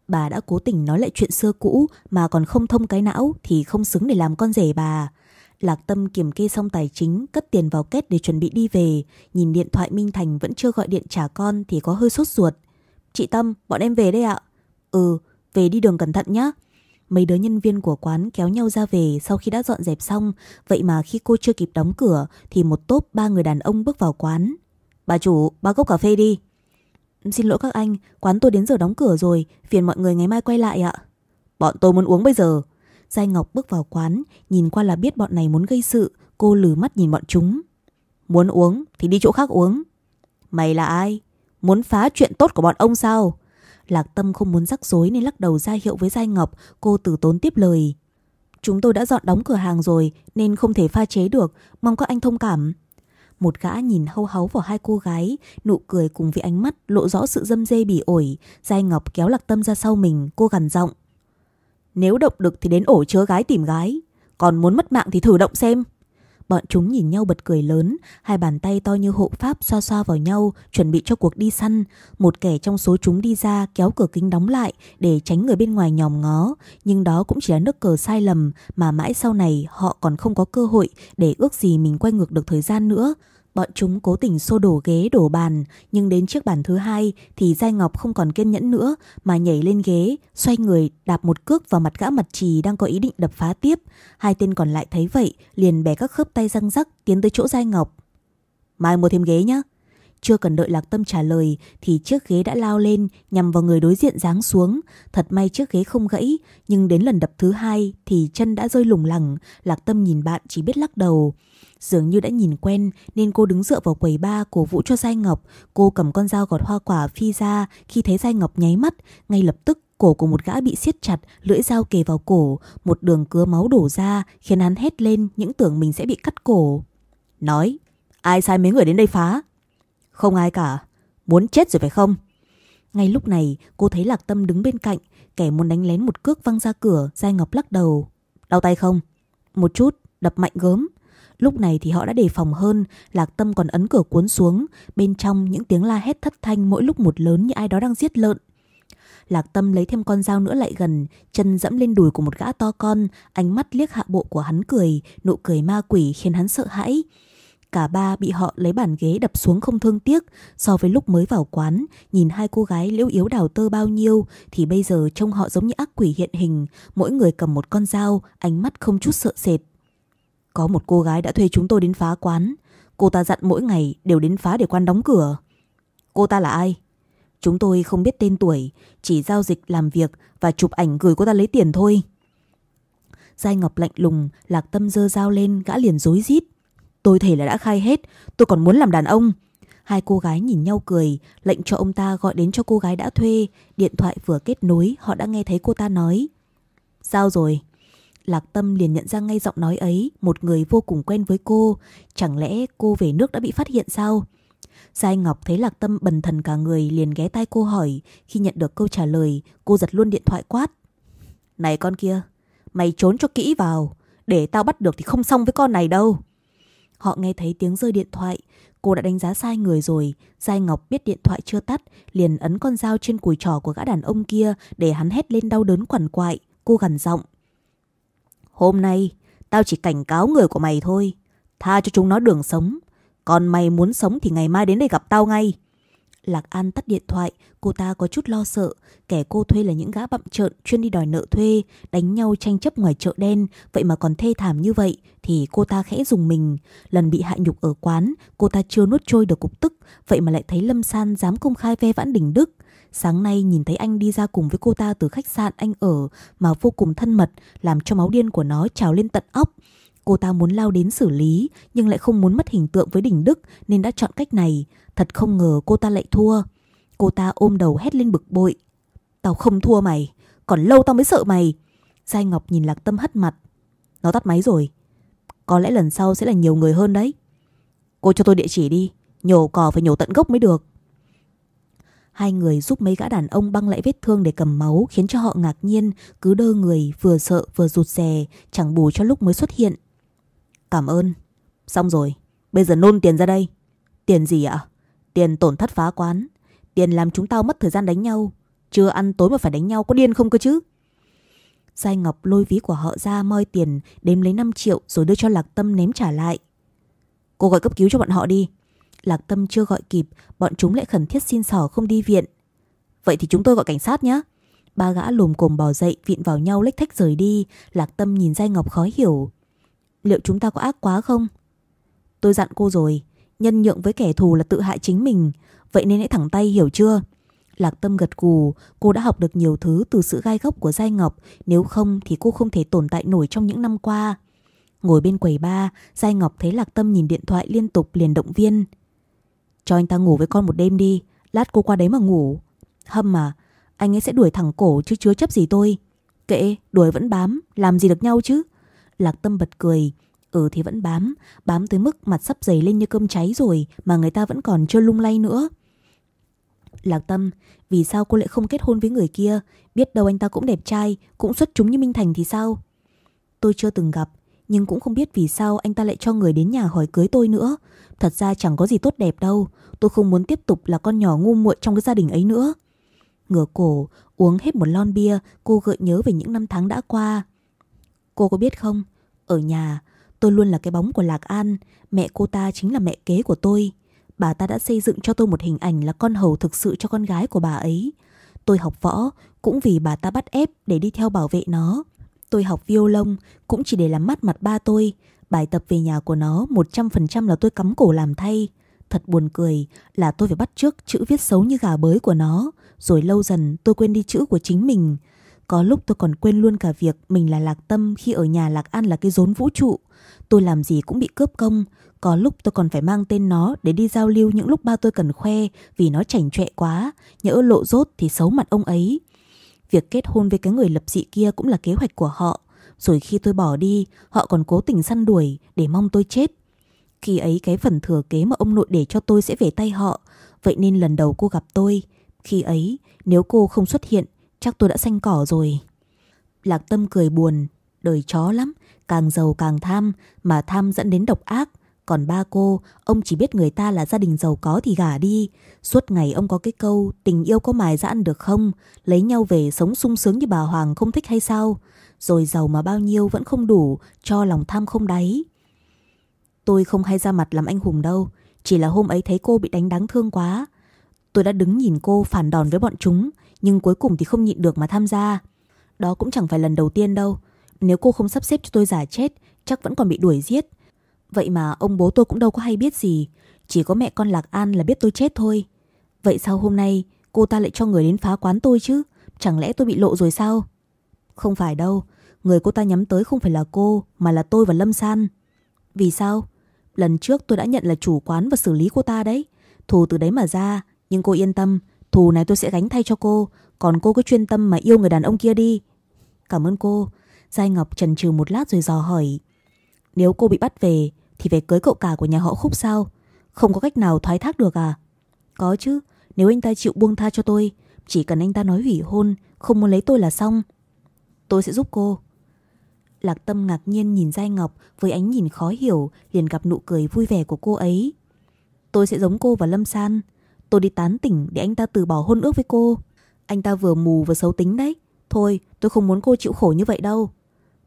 Bà đã cố tình nói lại chuyện xưa cũ mà còn không thông cái não thì không xứng để làm con rể bà. Lạc Tâm kiểm kê xong tài chính, cất tiền vào kết để chuẩn bị đi về. Nhìn điện thoại Minh Thành vẫn chưa gọi điện trả con thì có hơi sốt ruột. Chị Tâm, bọn em về đây ạ. Ừ, về đi đường cẩn thận nhé. Mấy đứa nhân viên của quán kéo nhau ra về sau khi đã dọn dẹp xong. Vậy mà khi cô chưa kịp đóng cửa thì một tốp ba người đàn ông bước vào quán. Bà chủ, ba cốc cà phê đi. Xin lỗi các anh, quán tôi đến giờ đóng cửa rồi, phiền mọi người ngày mai quay lại ạ. Bọn tôi muốn uống bây giờ. Giai Ngọc bước vào quán, nhìn qua là biết bọn này muốn gây sự, cô lử mắt nhìn bọn chúng. Muốn uống thì đi chỗ khác uống. Mày là ai? Muốn phá chuyện tốt của bọn ông sao? Lạc Tâm không muốn rắc rối nên lắc đầu ra hiệu với Giai Ngọc, cô từ tốn tiếp lời. Chúng tôi đã dọn đóng cửa hàng rồi nên không thể pha chế được, mong các anh thông cảm. Một gã nhìn hâu háu vào hai cô gái, nụ cười cùng với ánh mắt lộ rõ sự dâm dê bỉ ổi. Giai Ngọc kéo Lạc Tâm ra sau mình, cô gằn giọng. Nếu động được thì đến ổ chứa gái tìm gái. Còn muốn mất mạng thì thử động xem. Bọn chúng nhìn nhau bật cười lớn, Hai bàn tay to như hộ pháp xoa xoa vào nhau, Chuẩn bị cho cuộc đi săn. Một kẻ trong số chúng đi ra, kéo cửa kính đóng lại Để tránh người bên ngoài nhòm ngó. Nhưng đó cũng chỉ là nước cờ sai lầm Mà mãi sau này họ còn không có cơ hội Để ước gì mình quay ngược được thời gian nữa. Bọn chúng cố tình xô đổ ghế đổ bàn, nhưng đến chiếc bàn thứ hai thì Giai Ngọc không còn kiên nhẫn nữa mà nhảy lên ghế, xoay người đạp một cước vào mặt gã mặt trì đang có ý định đập phá tiếp. Hai tên còn lại thấy vậy, liền bẻ các khớp tay răng rắc tiến tới chỗ Giai Ngọc. Mai mua thêm ghế nhé. Chưa cần đợi Lạc Tâm trả lời thì chiếc ghế đã lao lên nhằm vào người đối diện giáng xuống. Thật may chiếc ghế không gãy, nhưng đến lần đập thứ hai thì chân đã rơi lủng lẳng. Lạc Tâm nhìn bạn chỉ biết lắc đầu. Dường như đã nhìn quen nên cô đứng dựa vào quầy ba cổ vũ cho Giai Ngọc. Cô cầm con dao gọt hoa quả phi ra khi thấy Giai Ngọc nháy mắt. Ngay lập tức cổ của một gã bị siết chặt, lưỡi dao kề vào cổ. Một đường cứa máu đổ ra khiến hắn hét lên những tưởng mình sẽ bị cắt cổ. Nói, ai sai mấy người đến đây phá? Không ai cả, muốn chết rồi phải không? Ngay lúc này cô thấy Lạc Tâm đứng bên cạnh, kẻ muốn đánh lén một cước văng ra cửa, Giai Ngọc lắc đầu. Đau tay không? Một chút, đập mạnh gớm. Lúc này thì họ đã đề phòng hơn, Lạc Tâm còn ấn cửa cuốn xuống, bên trong những tiếng la hét thất thanh mỗi lúc một lớn như ai đó đang giết lợn. Lạc Tâm lấy thêm con dao nữa lại gần, chân dẫm lên đùi của một gã to con, ánh mắt liếc hạ bộ của hắn cười, nụ cười ma quỷ khiến hắn sợ hãi. Cả ba bị họ lấy bàn ghế đập xuống không thương tiếc So với lúc mới vào quán Nhìn hai cô gái liễu yếu đào tơ bao nhiêu Thì bây giờ trông họ giống như ác quỷ hiện hình Mỗi người cầm một con dao Ánh mắt không chút sợ sệt có một cô gái đã thuê chúng tôi đến phá quán Cô ta dặn mỗi ngày đều đến phá để quan đóng cửa Cô ta là ai? Chúng tôi không biết tên tuổi Chỉ giao dịch làm việc Và chụp ảnh gửi cô ta lấy tiền thôi Giai Ngọc lạnh lùng Lạc tâm dơ dao lên gã liền dối rít Tôi thể là đã khai hết, tôi còn muốn làm đàn ông. Hai cô gái nhìn nhau cười, lệnh cho ông ta gọi đến cho cô gái đã thuê. Điện thoại vừa kết nối, họ đã nghe thấy cô ta nói. Sao rồi? Lạc Tâm liền nhận ra ngay giọng nói ấy, một người vô cùng quen với cô. Chẳng lẽ cô về nước đã bị phát hiện sao? Giai Ngọc thấy Lạc Tâm bần thần cả người liền ghé tai cô hỏi. Khi nhận được câu trả lời, cô giật luôn điện thoại quát. Này con kia, mày trốn cho kỹ vào. Để tao bắt được thì không xong với con này đâu. Họ nghe thấy tiếng rơi điện thoại. Cô đã đánh giá sai người rồi. Giai Ngọc biết điện thoại chưa tắt, liền ấn con dao trên cùi trỏ của gã đàn ông kia để hắn hét lên đau đớn quằn quại. Cô gằn giọng. Hôm nay, tao chỉ cảnh cáo người của mày thôi. Tha cho chúng nó đường sống. Còn mày muốn sống thì ngày mai đến đây gặp tao ngay. Lạc An tắt điện thoại, cô ta có chút lo sợ. Kẻ cô thuê là những gã bậm trợn chuyên đi đòi nợ thuê, đánh nhau tranh chấp ngoài chợ đen. Vậy mà còn thê thảm như vậy thì cô ta khẽ dùng mình. Lần bị hạ nhục ở quán, cô ta chưa nuốt trôi được cục tức. Vậy mà lại thấy Lâm San dám công khai ve vãn đỉnh Đức. Sáng nay nhìn thấy anh đi ra cùng với cô ta từ khách sạn anh ở mà vô cùng thân mật, làm cho máu điên của nó trào lên tận óc. Cô ta muốn lao đến xử lý nhưng lại không muốn mất hình tượng với đỉnh Đức nên đã chọn cách này. Thật không ngờ cô ta lại thua. Cô ta ôm đầu hét lên bực bội. Tao không thua mày, còn lâu tao mới sợ mày. Giai Ngọc nhìn Lạc Tâm hất mặt. Nó tắt máy rồi. Có lẽ lần sau sẽ là nhiều người hơn đấy. Cô cho tôi địa chỉ đi, nhổ cỏ phải nhổ tận gốc mới được. Hai người giúp mấy gã đàn ông băng lại vết thương để cầm máu khiến cho họ ngạc nhiên, cứ đơ người vừa sợ vừa rụt rè, chẳng bù cho lúc mới xuất hiện. Cảm ơn. Xong rồi, bây giờ nôn tiền ra đây. Tiền gì ạ? Tiền tổn thất phá quán. Tiền làm chúng tao mất thời gian đánh nhau. Chưa ăn tối mà phải đánh nhau có điên không cơ chứ? Giai Ngọc lôi ví của họ ra moi tiền, đếm lấy 5 triệu rồi đưa cho Lạc Tâm ném trả lại. Cô gọi cấp cứu cho bọn họ đi. Lạc Tâm chưa gọi kịp, bọn chúng lại khẩn thiết xin sỏ không đi viện. Vậy thì chúng tôi gọi cảnh sát nhé. Ba gã lùm cồm bò dậy vịn vào nhau lách thách rời đi. Lạc Tâm nhìn Giai Ngọc khó hiểu. Liệu chúng ta có ác quá không? Tôi dặn cô rồi, nhân nhượng với kẻ thù là tự hại chính mình, vậy nên hãy thẳng tay hiểu chưa? Lạc Tâm gật gù, cô đã học được nhiều thứ từ sự gai góc của Giai Ngọc, nếu không thì cô không thể tồn tại nổi trong những năm qua. Ngồi bên quầy ba, Giai Ngọc thấy Lạc Tâm nhìn điện thoại liên tục liền động viên. Cho anh ta ngủ với con một đêm đi, lát cô qua đấy mà ngủ. Hâm mà, anh ấy sẽ đuổi thẳng cổ chứ chứa chấp gì tôi. Kệ, đuổi vẫn bám, làm gì được nhau chứ. Lạc Tâm bật cười. Ừ thì vẫn bám, bám tới mức mặt sắp dày lên như cơm cháy rồi mà người ta vẫn còn chưa lung lay nữa. Lạc Tâm, vì sao cô lại không kết hôn với người kia? Biết đâu anh ta cũng đẹp trai, cũng xuất chúng như Minh Thành thì sao? Tôi chưa từng gặp, nhưng cũng không biết vì sao anh ta lại cho người đến nhà hỏi cưới tôi nữa. Thật ra chẳng có gì tốt đẹp đâu, tôi không muốn tiếp tục là con nhỏ ngu muội trong cái gia đình ấy nữa. Ngửa cổ, uống hết một lon bia, cô gợi nhớ về những năm tháng đã qua. Cô có biết không, ở nhà, tôi luôn là cái bóng của Lạc An, mẹ cô ta chính là mẹ kế của tôi. Bà ta đã xây dựng cho tôi một hình ảnh là con hầu thực sự cho con gái của bà ấy. Tôi học võ cũng vì bà ta bắt ép để đi theo bảo vệ nó. Tôi học violon cũng chỉ để làm mắt mặt ba tôi. Bài tập về nhà của nó 100% là tôi cắm cổ làm thay. Thật buồn cười là tôi phải bắt trước chữ viết xấu như gà bới của nó. Rồi lâu dần tôi quên đi chữ của chính mình. Có lúc tôi còn quên luôn cả việc mình là Lạc Tâm khi ở nhà Lạc An là cái rốn vũ trụ. Tôi làm gì cũng bị cướp công. Có lúc tôi còn phải mang tên nó để đi giao lưu những lúc ba tôi cần khoe vì nó chảnh chọe quá. Nhỡ lộ rốt thì xấu mặt ông ấy. Việc kết hôn với cái người lập dị kia cũng là kế hoạch của họ. Rồi khi tôi bỏ đi, họ còn cố tình săn đuổi để mong tôi chết. Khi ấy cái phần thừa kế mà ông nội để cho tôi sẽ về tay họ. Vậy nên lần đầu cô gặp tôi, khi ấy nếu cô không xuất hiện, chắc tôi đã xanh cỏ rồi. Lạc Tâm cười buồn, đời chó lắm, càng giàu càng tham, mà tham dẫn đến độc ác. Còn ba cô, ông chỉ biết người ta là gia đình giàu có thì gả đi. Suốt ngày ông có cái câu tình yêu có mài ra ăn được không? Lấy nhau về sống sung sướng như bà Hoàng không thích hay sao? Rồi giàu mà bao nhiêu vẫn không đủ, cho lòng tham không đáy. Tôi không hay ra mặt làm anh hùng đâu, chỉ là hôm ấy thấy cô bị đánh đáng thương quá. Tôi đã đứng nhìn cô phản đòn với bọn chúng, nhưng cuối cùng thì không nhịn được mà tham gia. Đó cũng chẳng phải lần đầu tiên đâu. Nếu cô không sắp xếp cho tôi giả chết, chắc vẫn còn bị đuổi giết. Vậy mà ông bố tôi cũng đâu có hay biết gì. Chỉ có mẹ con Lạc An là biết tôi chết thôi. Vậy sao hôm nay cô ta lại cho người đến phá quán tôi chứ? Chẳng lẽ tôi bị lộ rồi sao? Không phải đâu. Người cô ta nhắm tới không phải là cô, mà là tôi và Lâm San. Vì sao? Lần trước tôi đã nhận là chủ quán và xử lý cô ta đấy. Thù từ đấy mà ra. Nhưng cô yên tâm, thù này tôi sẽ gánh thay cho cô. Còn cô cứ chuyên tâm mà yêu người đàn ông kia đi. Cảm ơn cô. Giai Ngọc trần trừ một lát rồi dò hỏi. Nếu cô bị bắt về thì phải cưới cậu cả của nhà họ Khúc sao? Không có cách nào thoái thác được à? Có chứ, nếu anh ta chịu buông tha cho tôi, chỉ cần anh ta nói hủy hôn, không muốn lấy tôi là xong. Tôi sẽ giúp cô. Lạc Tâm ngạc nhiên nhìn Giai Ngọc với ánh nhìn khó hiểu, liền gặp nụ cười vui vẻ của cô ấy. Tôi sẽ giống cô và Lâm San. Tôi đi tán tỉnh để anh ta từ bỏ hôn ước với cô. Anh ta vừa mù vừa xấu tính đấy. Thôi, tôi không muốn cô chịu khổ như vậy đâu.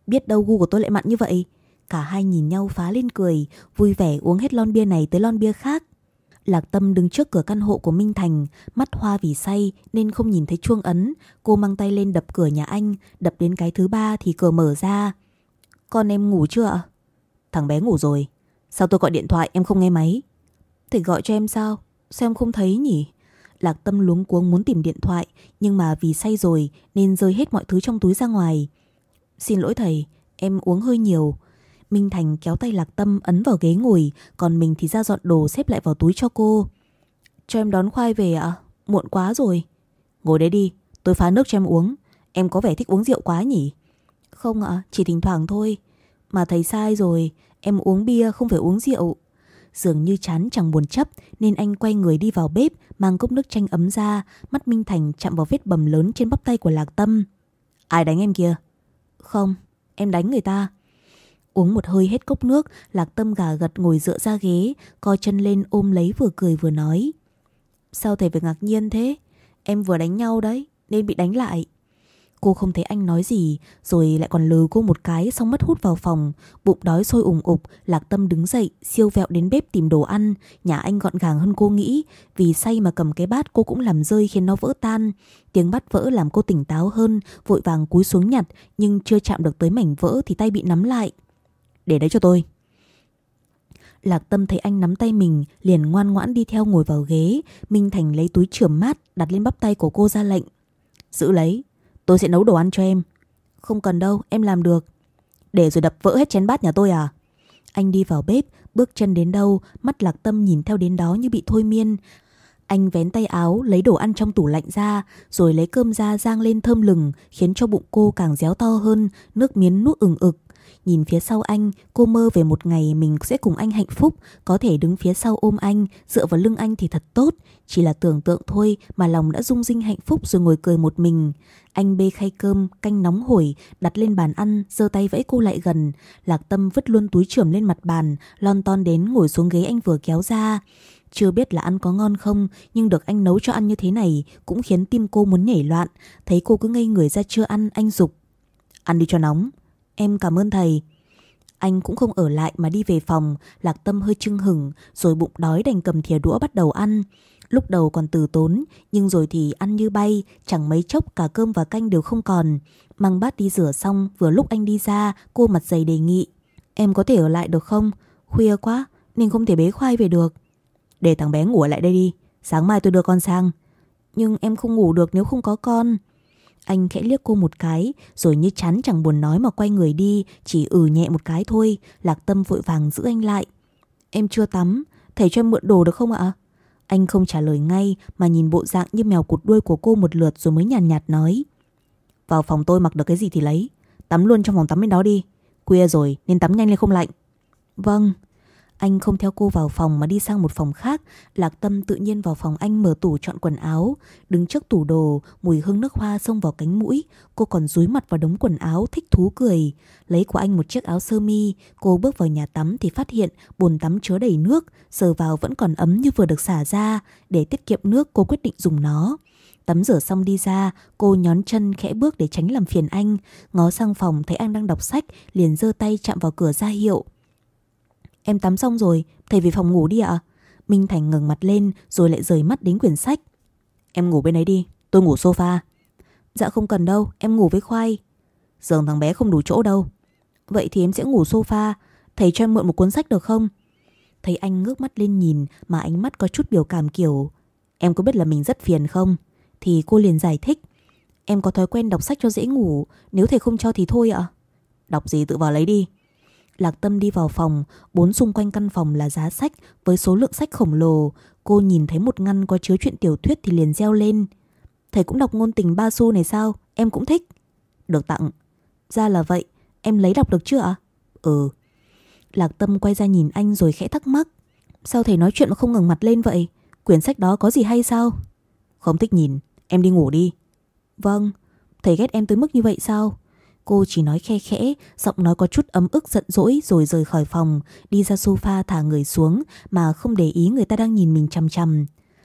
Biết đâu gu của tôi lại mặn như vậy. Cả hai nhìn nhau phá lên cười, vui vẻ uống hết lon bia này tới lon bia khác. Lạc Tâm đứng trước cửa căn hộ của Minh Thành, mắt hoa vì say nên không nhìn thấy chuông ấn. Cô mang tay lên đập cửa nhà anh, đập đến cái thứ ba thì cửa mở ra. Con em ngủ chưa ạ? Thằng bé ngủ rồi. Sao tôi gọi điện thoại em không nghe máy? Thì gọi cho em sao? Sao em không thấy nhỉ? Lạc Tâm luống cuống muốn tìm điện thoại nhưng mà vì say rồi nên rơi hết mọi thứ trong túi ra ngoài. Xin lỗi thầy, em uống hơi nhiều. Minh Thành kéo tay Lạc Tâm ấn vào ghế ngồi, còn mình thì ra dọn đồ xếp lại vào túi cho cô. Cho em đón khoai về ạ? Muộn quá rồi. Ngồi đấy đi, tôi phá nước cho em uống. Em có vẻ thích uống rượu quá nhỉ? Không ạ, chỉ thỉnh thoảng thôi. Mà thầy sai rồi, em uống bia không phải uống rượu. Dường như chán chẳng buồn chấp nên anh quay người đi vào bếp mang cốc nước chanh ấm ra, mắt Minh Thành chạm vào vết bầm lớn trên bắp tay của Lạc Tâm. Ai đánh em kia? Không, em đánh người ta. Uống một hơi hết cốc nước, Lạc Tâm gà gật ngồi dựa ra ghế, co chân lên ôm lấy vừa cười vừa nói. Sao thầy phải ngạc nhiên thế? Em vừa đánh nhau đấy, nên bị đánh lại. Cô không thấy anh nói gì Rồi lại còn lừ cô một cái Xong mất hút vào phòng Bụng đói sôi ủng ục Lạc tâm đứng dậy Siêu vẹo đến bếp tìm đồ ăn Nhà anh gọn gàng hơn cô nghĩ Vì say mà cầm cái bát cô cũng làm rơi khiến nó vỡ tan Tiếng bát vỡ làm cô tỉnh táo hơn Vội vàng cúi xuống nhặt Nhưng chưa chạm được tới mảnh vỡ Thì tay bị nắm lại để đấy cho tôi. Lạc Tâm thấy anh nắm tay mình, liền ngoan ngoãn đi theo ngồi vào ghế. Minh Thành lấy túi chườm mát, đặt lên bắp tay của cô ra lệnh. Giữ lấy, Tôi sẽ nấu đồ ăn cho em. Không cần đâu em làm được. Để rồi đập vỡ hết chén bát nhà tôi à? Anh đi vào bếp Bước chân đến đâu Mắt lạc tâm nhìn theo đến đó như bị thôi miên. Anh vén tay áo lấy đồ ăn trong tủ lạnh ra Rồi lấy cơm ra rang lên thơm lừng Khiến cho bụng cô càng réo to hơn Nước miến nuốt ừng ực. Nhìn phía sau anh, cô mơ về một ngày mình sẽ cùng anh hạnh phúc, có thể đứng phía sau ôm anh, dựa vào lưng anh thì thật tốt. Chỉ là tưởng tượng thôi mà lòng đã rung rinh hạnh phúc rồi ngồi cười một mình. Anh bê khay cơm, canh nóng hổi, đặt lên bàn ăn, giơ tay vẫy cô lại gần. Lạc tâm vứt luôn túi trưởng lên mặt bàn, lon ton đến ngồi xuống ghế anh vừa kéo ra. Chưa biết là ăn có ngon không, nhưng được anh nấu cho ăn như thế này cũng khiến tim cô muốn nhảy loạn. Thấy cô cứ ngây người ra chưa ăn, anh dục Ăn đi cho nóng. Em cảm ơn thầy. Anh cũng không ở lại mà đi về phòng, lạc tâm hơi chưng hửng, rồi bụng đói đành cầm thìa đũa bắt đầu ăn. Lúc đầu còn từ tốn, nhưng rồi thì ăn như bay, chẳng mấy chốc cả cơm và canh đều không còn. Mang bát đi rửa xong, vừa lúc anh đi ra, cô mặt dày đề nghị. Em có thể ở lại được không? Khuya quá, nên không thể bế khoai về được. Để thằng bé ngủ lại đây đi, sáng mai tôi đưa con sang. Nhưng em không ngủ được nếu không có con. Anh khẽ liếc cô một cái, rồi như chán chẳng buồn nói mà quay người đi, chỉ ừ nhẹ một cái thôi, lạc tâm vội vàng giữ anh lại. Em chưa tắm, thầy cho em mượn đồ được không ạ? Anh không trả lời ngay mà nhìn bộ dạng như mèo cụt đuôi của cô một lượt rồi mới nhàn nhạt, nhạt nói. Vào phòng tôi mặc được cái gì thì lấy, tắm luôn trong phòng tắm bên đó đi. Khuya rồi nên tắm nhanh lên không lạnh. Vâng. Anh không theo cô vào phòng mà đi sang một phòng khác. Lạc Tâm tự nhiên vào phòng anh mở tủ chọn quần áo. Đứng trước tủ đồ Mùi hương nước hoa xông vào cánh mũi. Cô còn rúi mặt vào đống quần áo thích thú cười. Lấy của anh một chiếc áo sơ mi. Cô bước vào nhà tắm thì phát hiện Bồn tắm chứa đầy nước. Sờ vào vẫn còn ấm như vừa được xả ra. Để tiết kiệm nước cô quyết định dùng nó. Tắm rửa xong đi ra, cô nhón chân khẽ bước để tránh làm phiền anh. Ngó sang phòng thấy anh đang đọc sách, liền giơ tay chạm vào cửa ra hiệu. Em tắm xong rồi, thầy về phòng ngủ đi ạ. Minh Thành ngừng mặt lên rồi lại rời mắt đến quyển sách. Em ngủ bên ấy đi, tôi ngủ sofa. Dạ không cần đâu, em ngủ với khoai. Giường thằng bé không đủ chỗ đâu. Vậy thì em sẽ ngủ sofa, thầy cho em mượn một cuốn sách được không? Thấy anh ngước mắt lên nhìn mà ánh mắt có chút biểu cảm kiểu Em có biết là mình rất phiền không? Thì cô liền giải thích Em có thói quen đọc sách cho dễ ngủ Nếu thầy không cho thì thôi ạ Đọc gì tự vào lấy đi Lạc Tâm đi vào phòng, bốn xung quanh căn phòng là giá sách với số lượng sách khổng lồ. Cô nhìn thấy một ngăn có chứa chuyện tiểu thuyết thì liền reo lên. Thầy cũng đọc ngôn tình ba xu này sao? Em cũng thích. Được tặng. Ra là vậy, em lấy đọc được chưa ạ? Ừ. Lạc Tâm quay ra nhìn anh rồi khẽ thắc mắc. Sao thầy nói chuyện mà không ngừng mặt lên vậy? Quyển sách đó có gì hay sao? Không thích nhìn, em đi ngủ đi. Vâng, thầy ghét em tới mức như vậy sao? Cô chỉ nói khe khẽ, giọng nói có chút ấm ức giận dỗi rồi rời khỏi phòng, đi ra sofa thả người xuống mà không để ý người ta đang nhìn mình chằm chằm.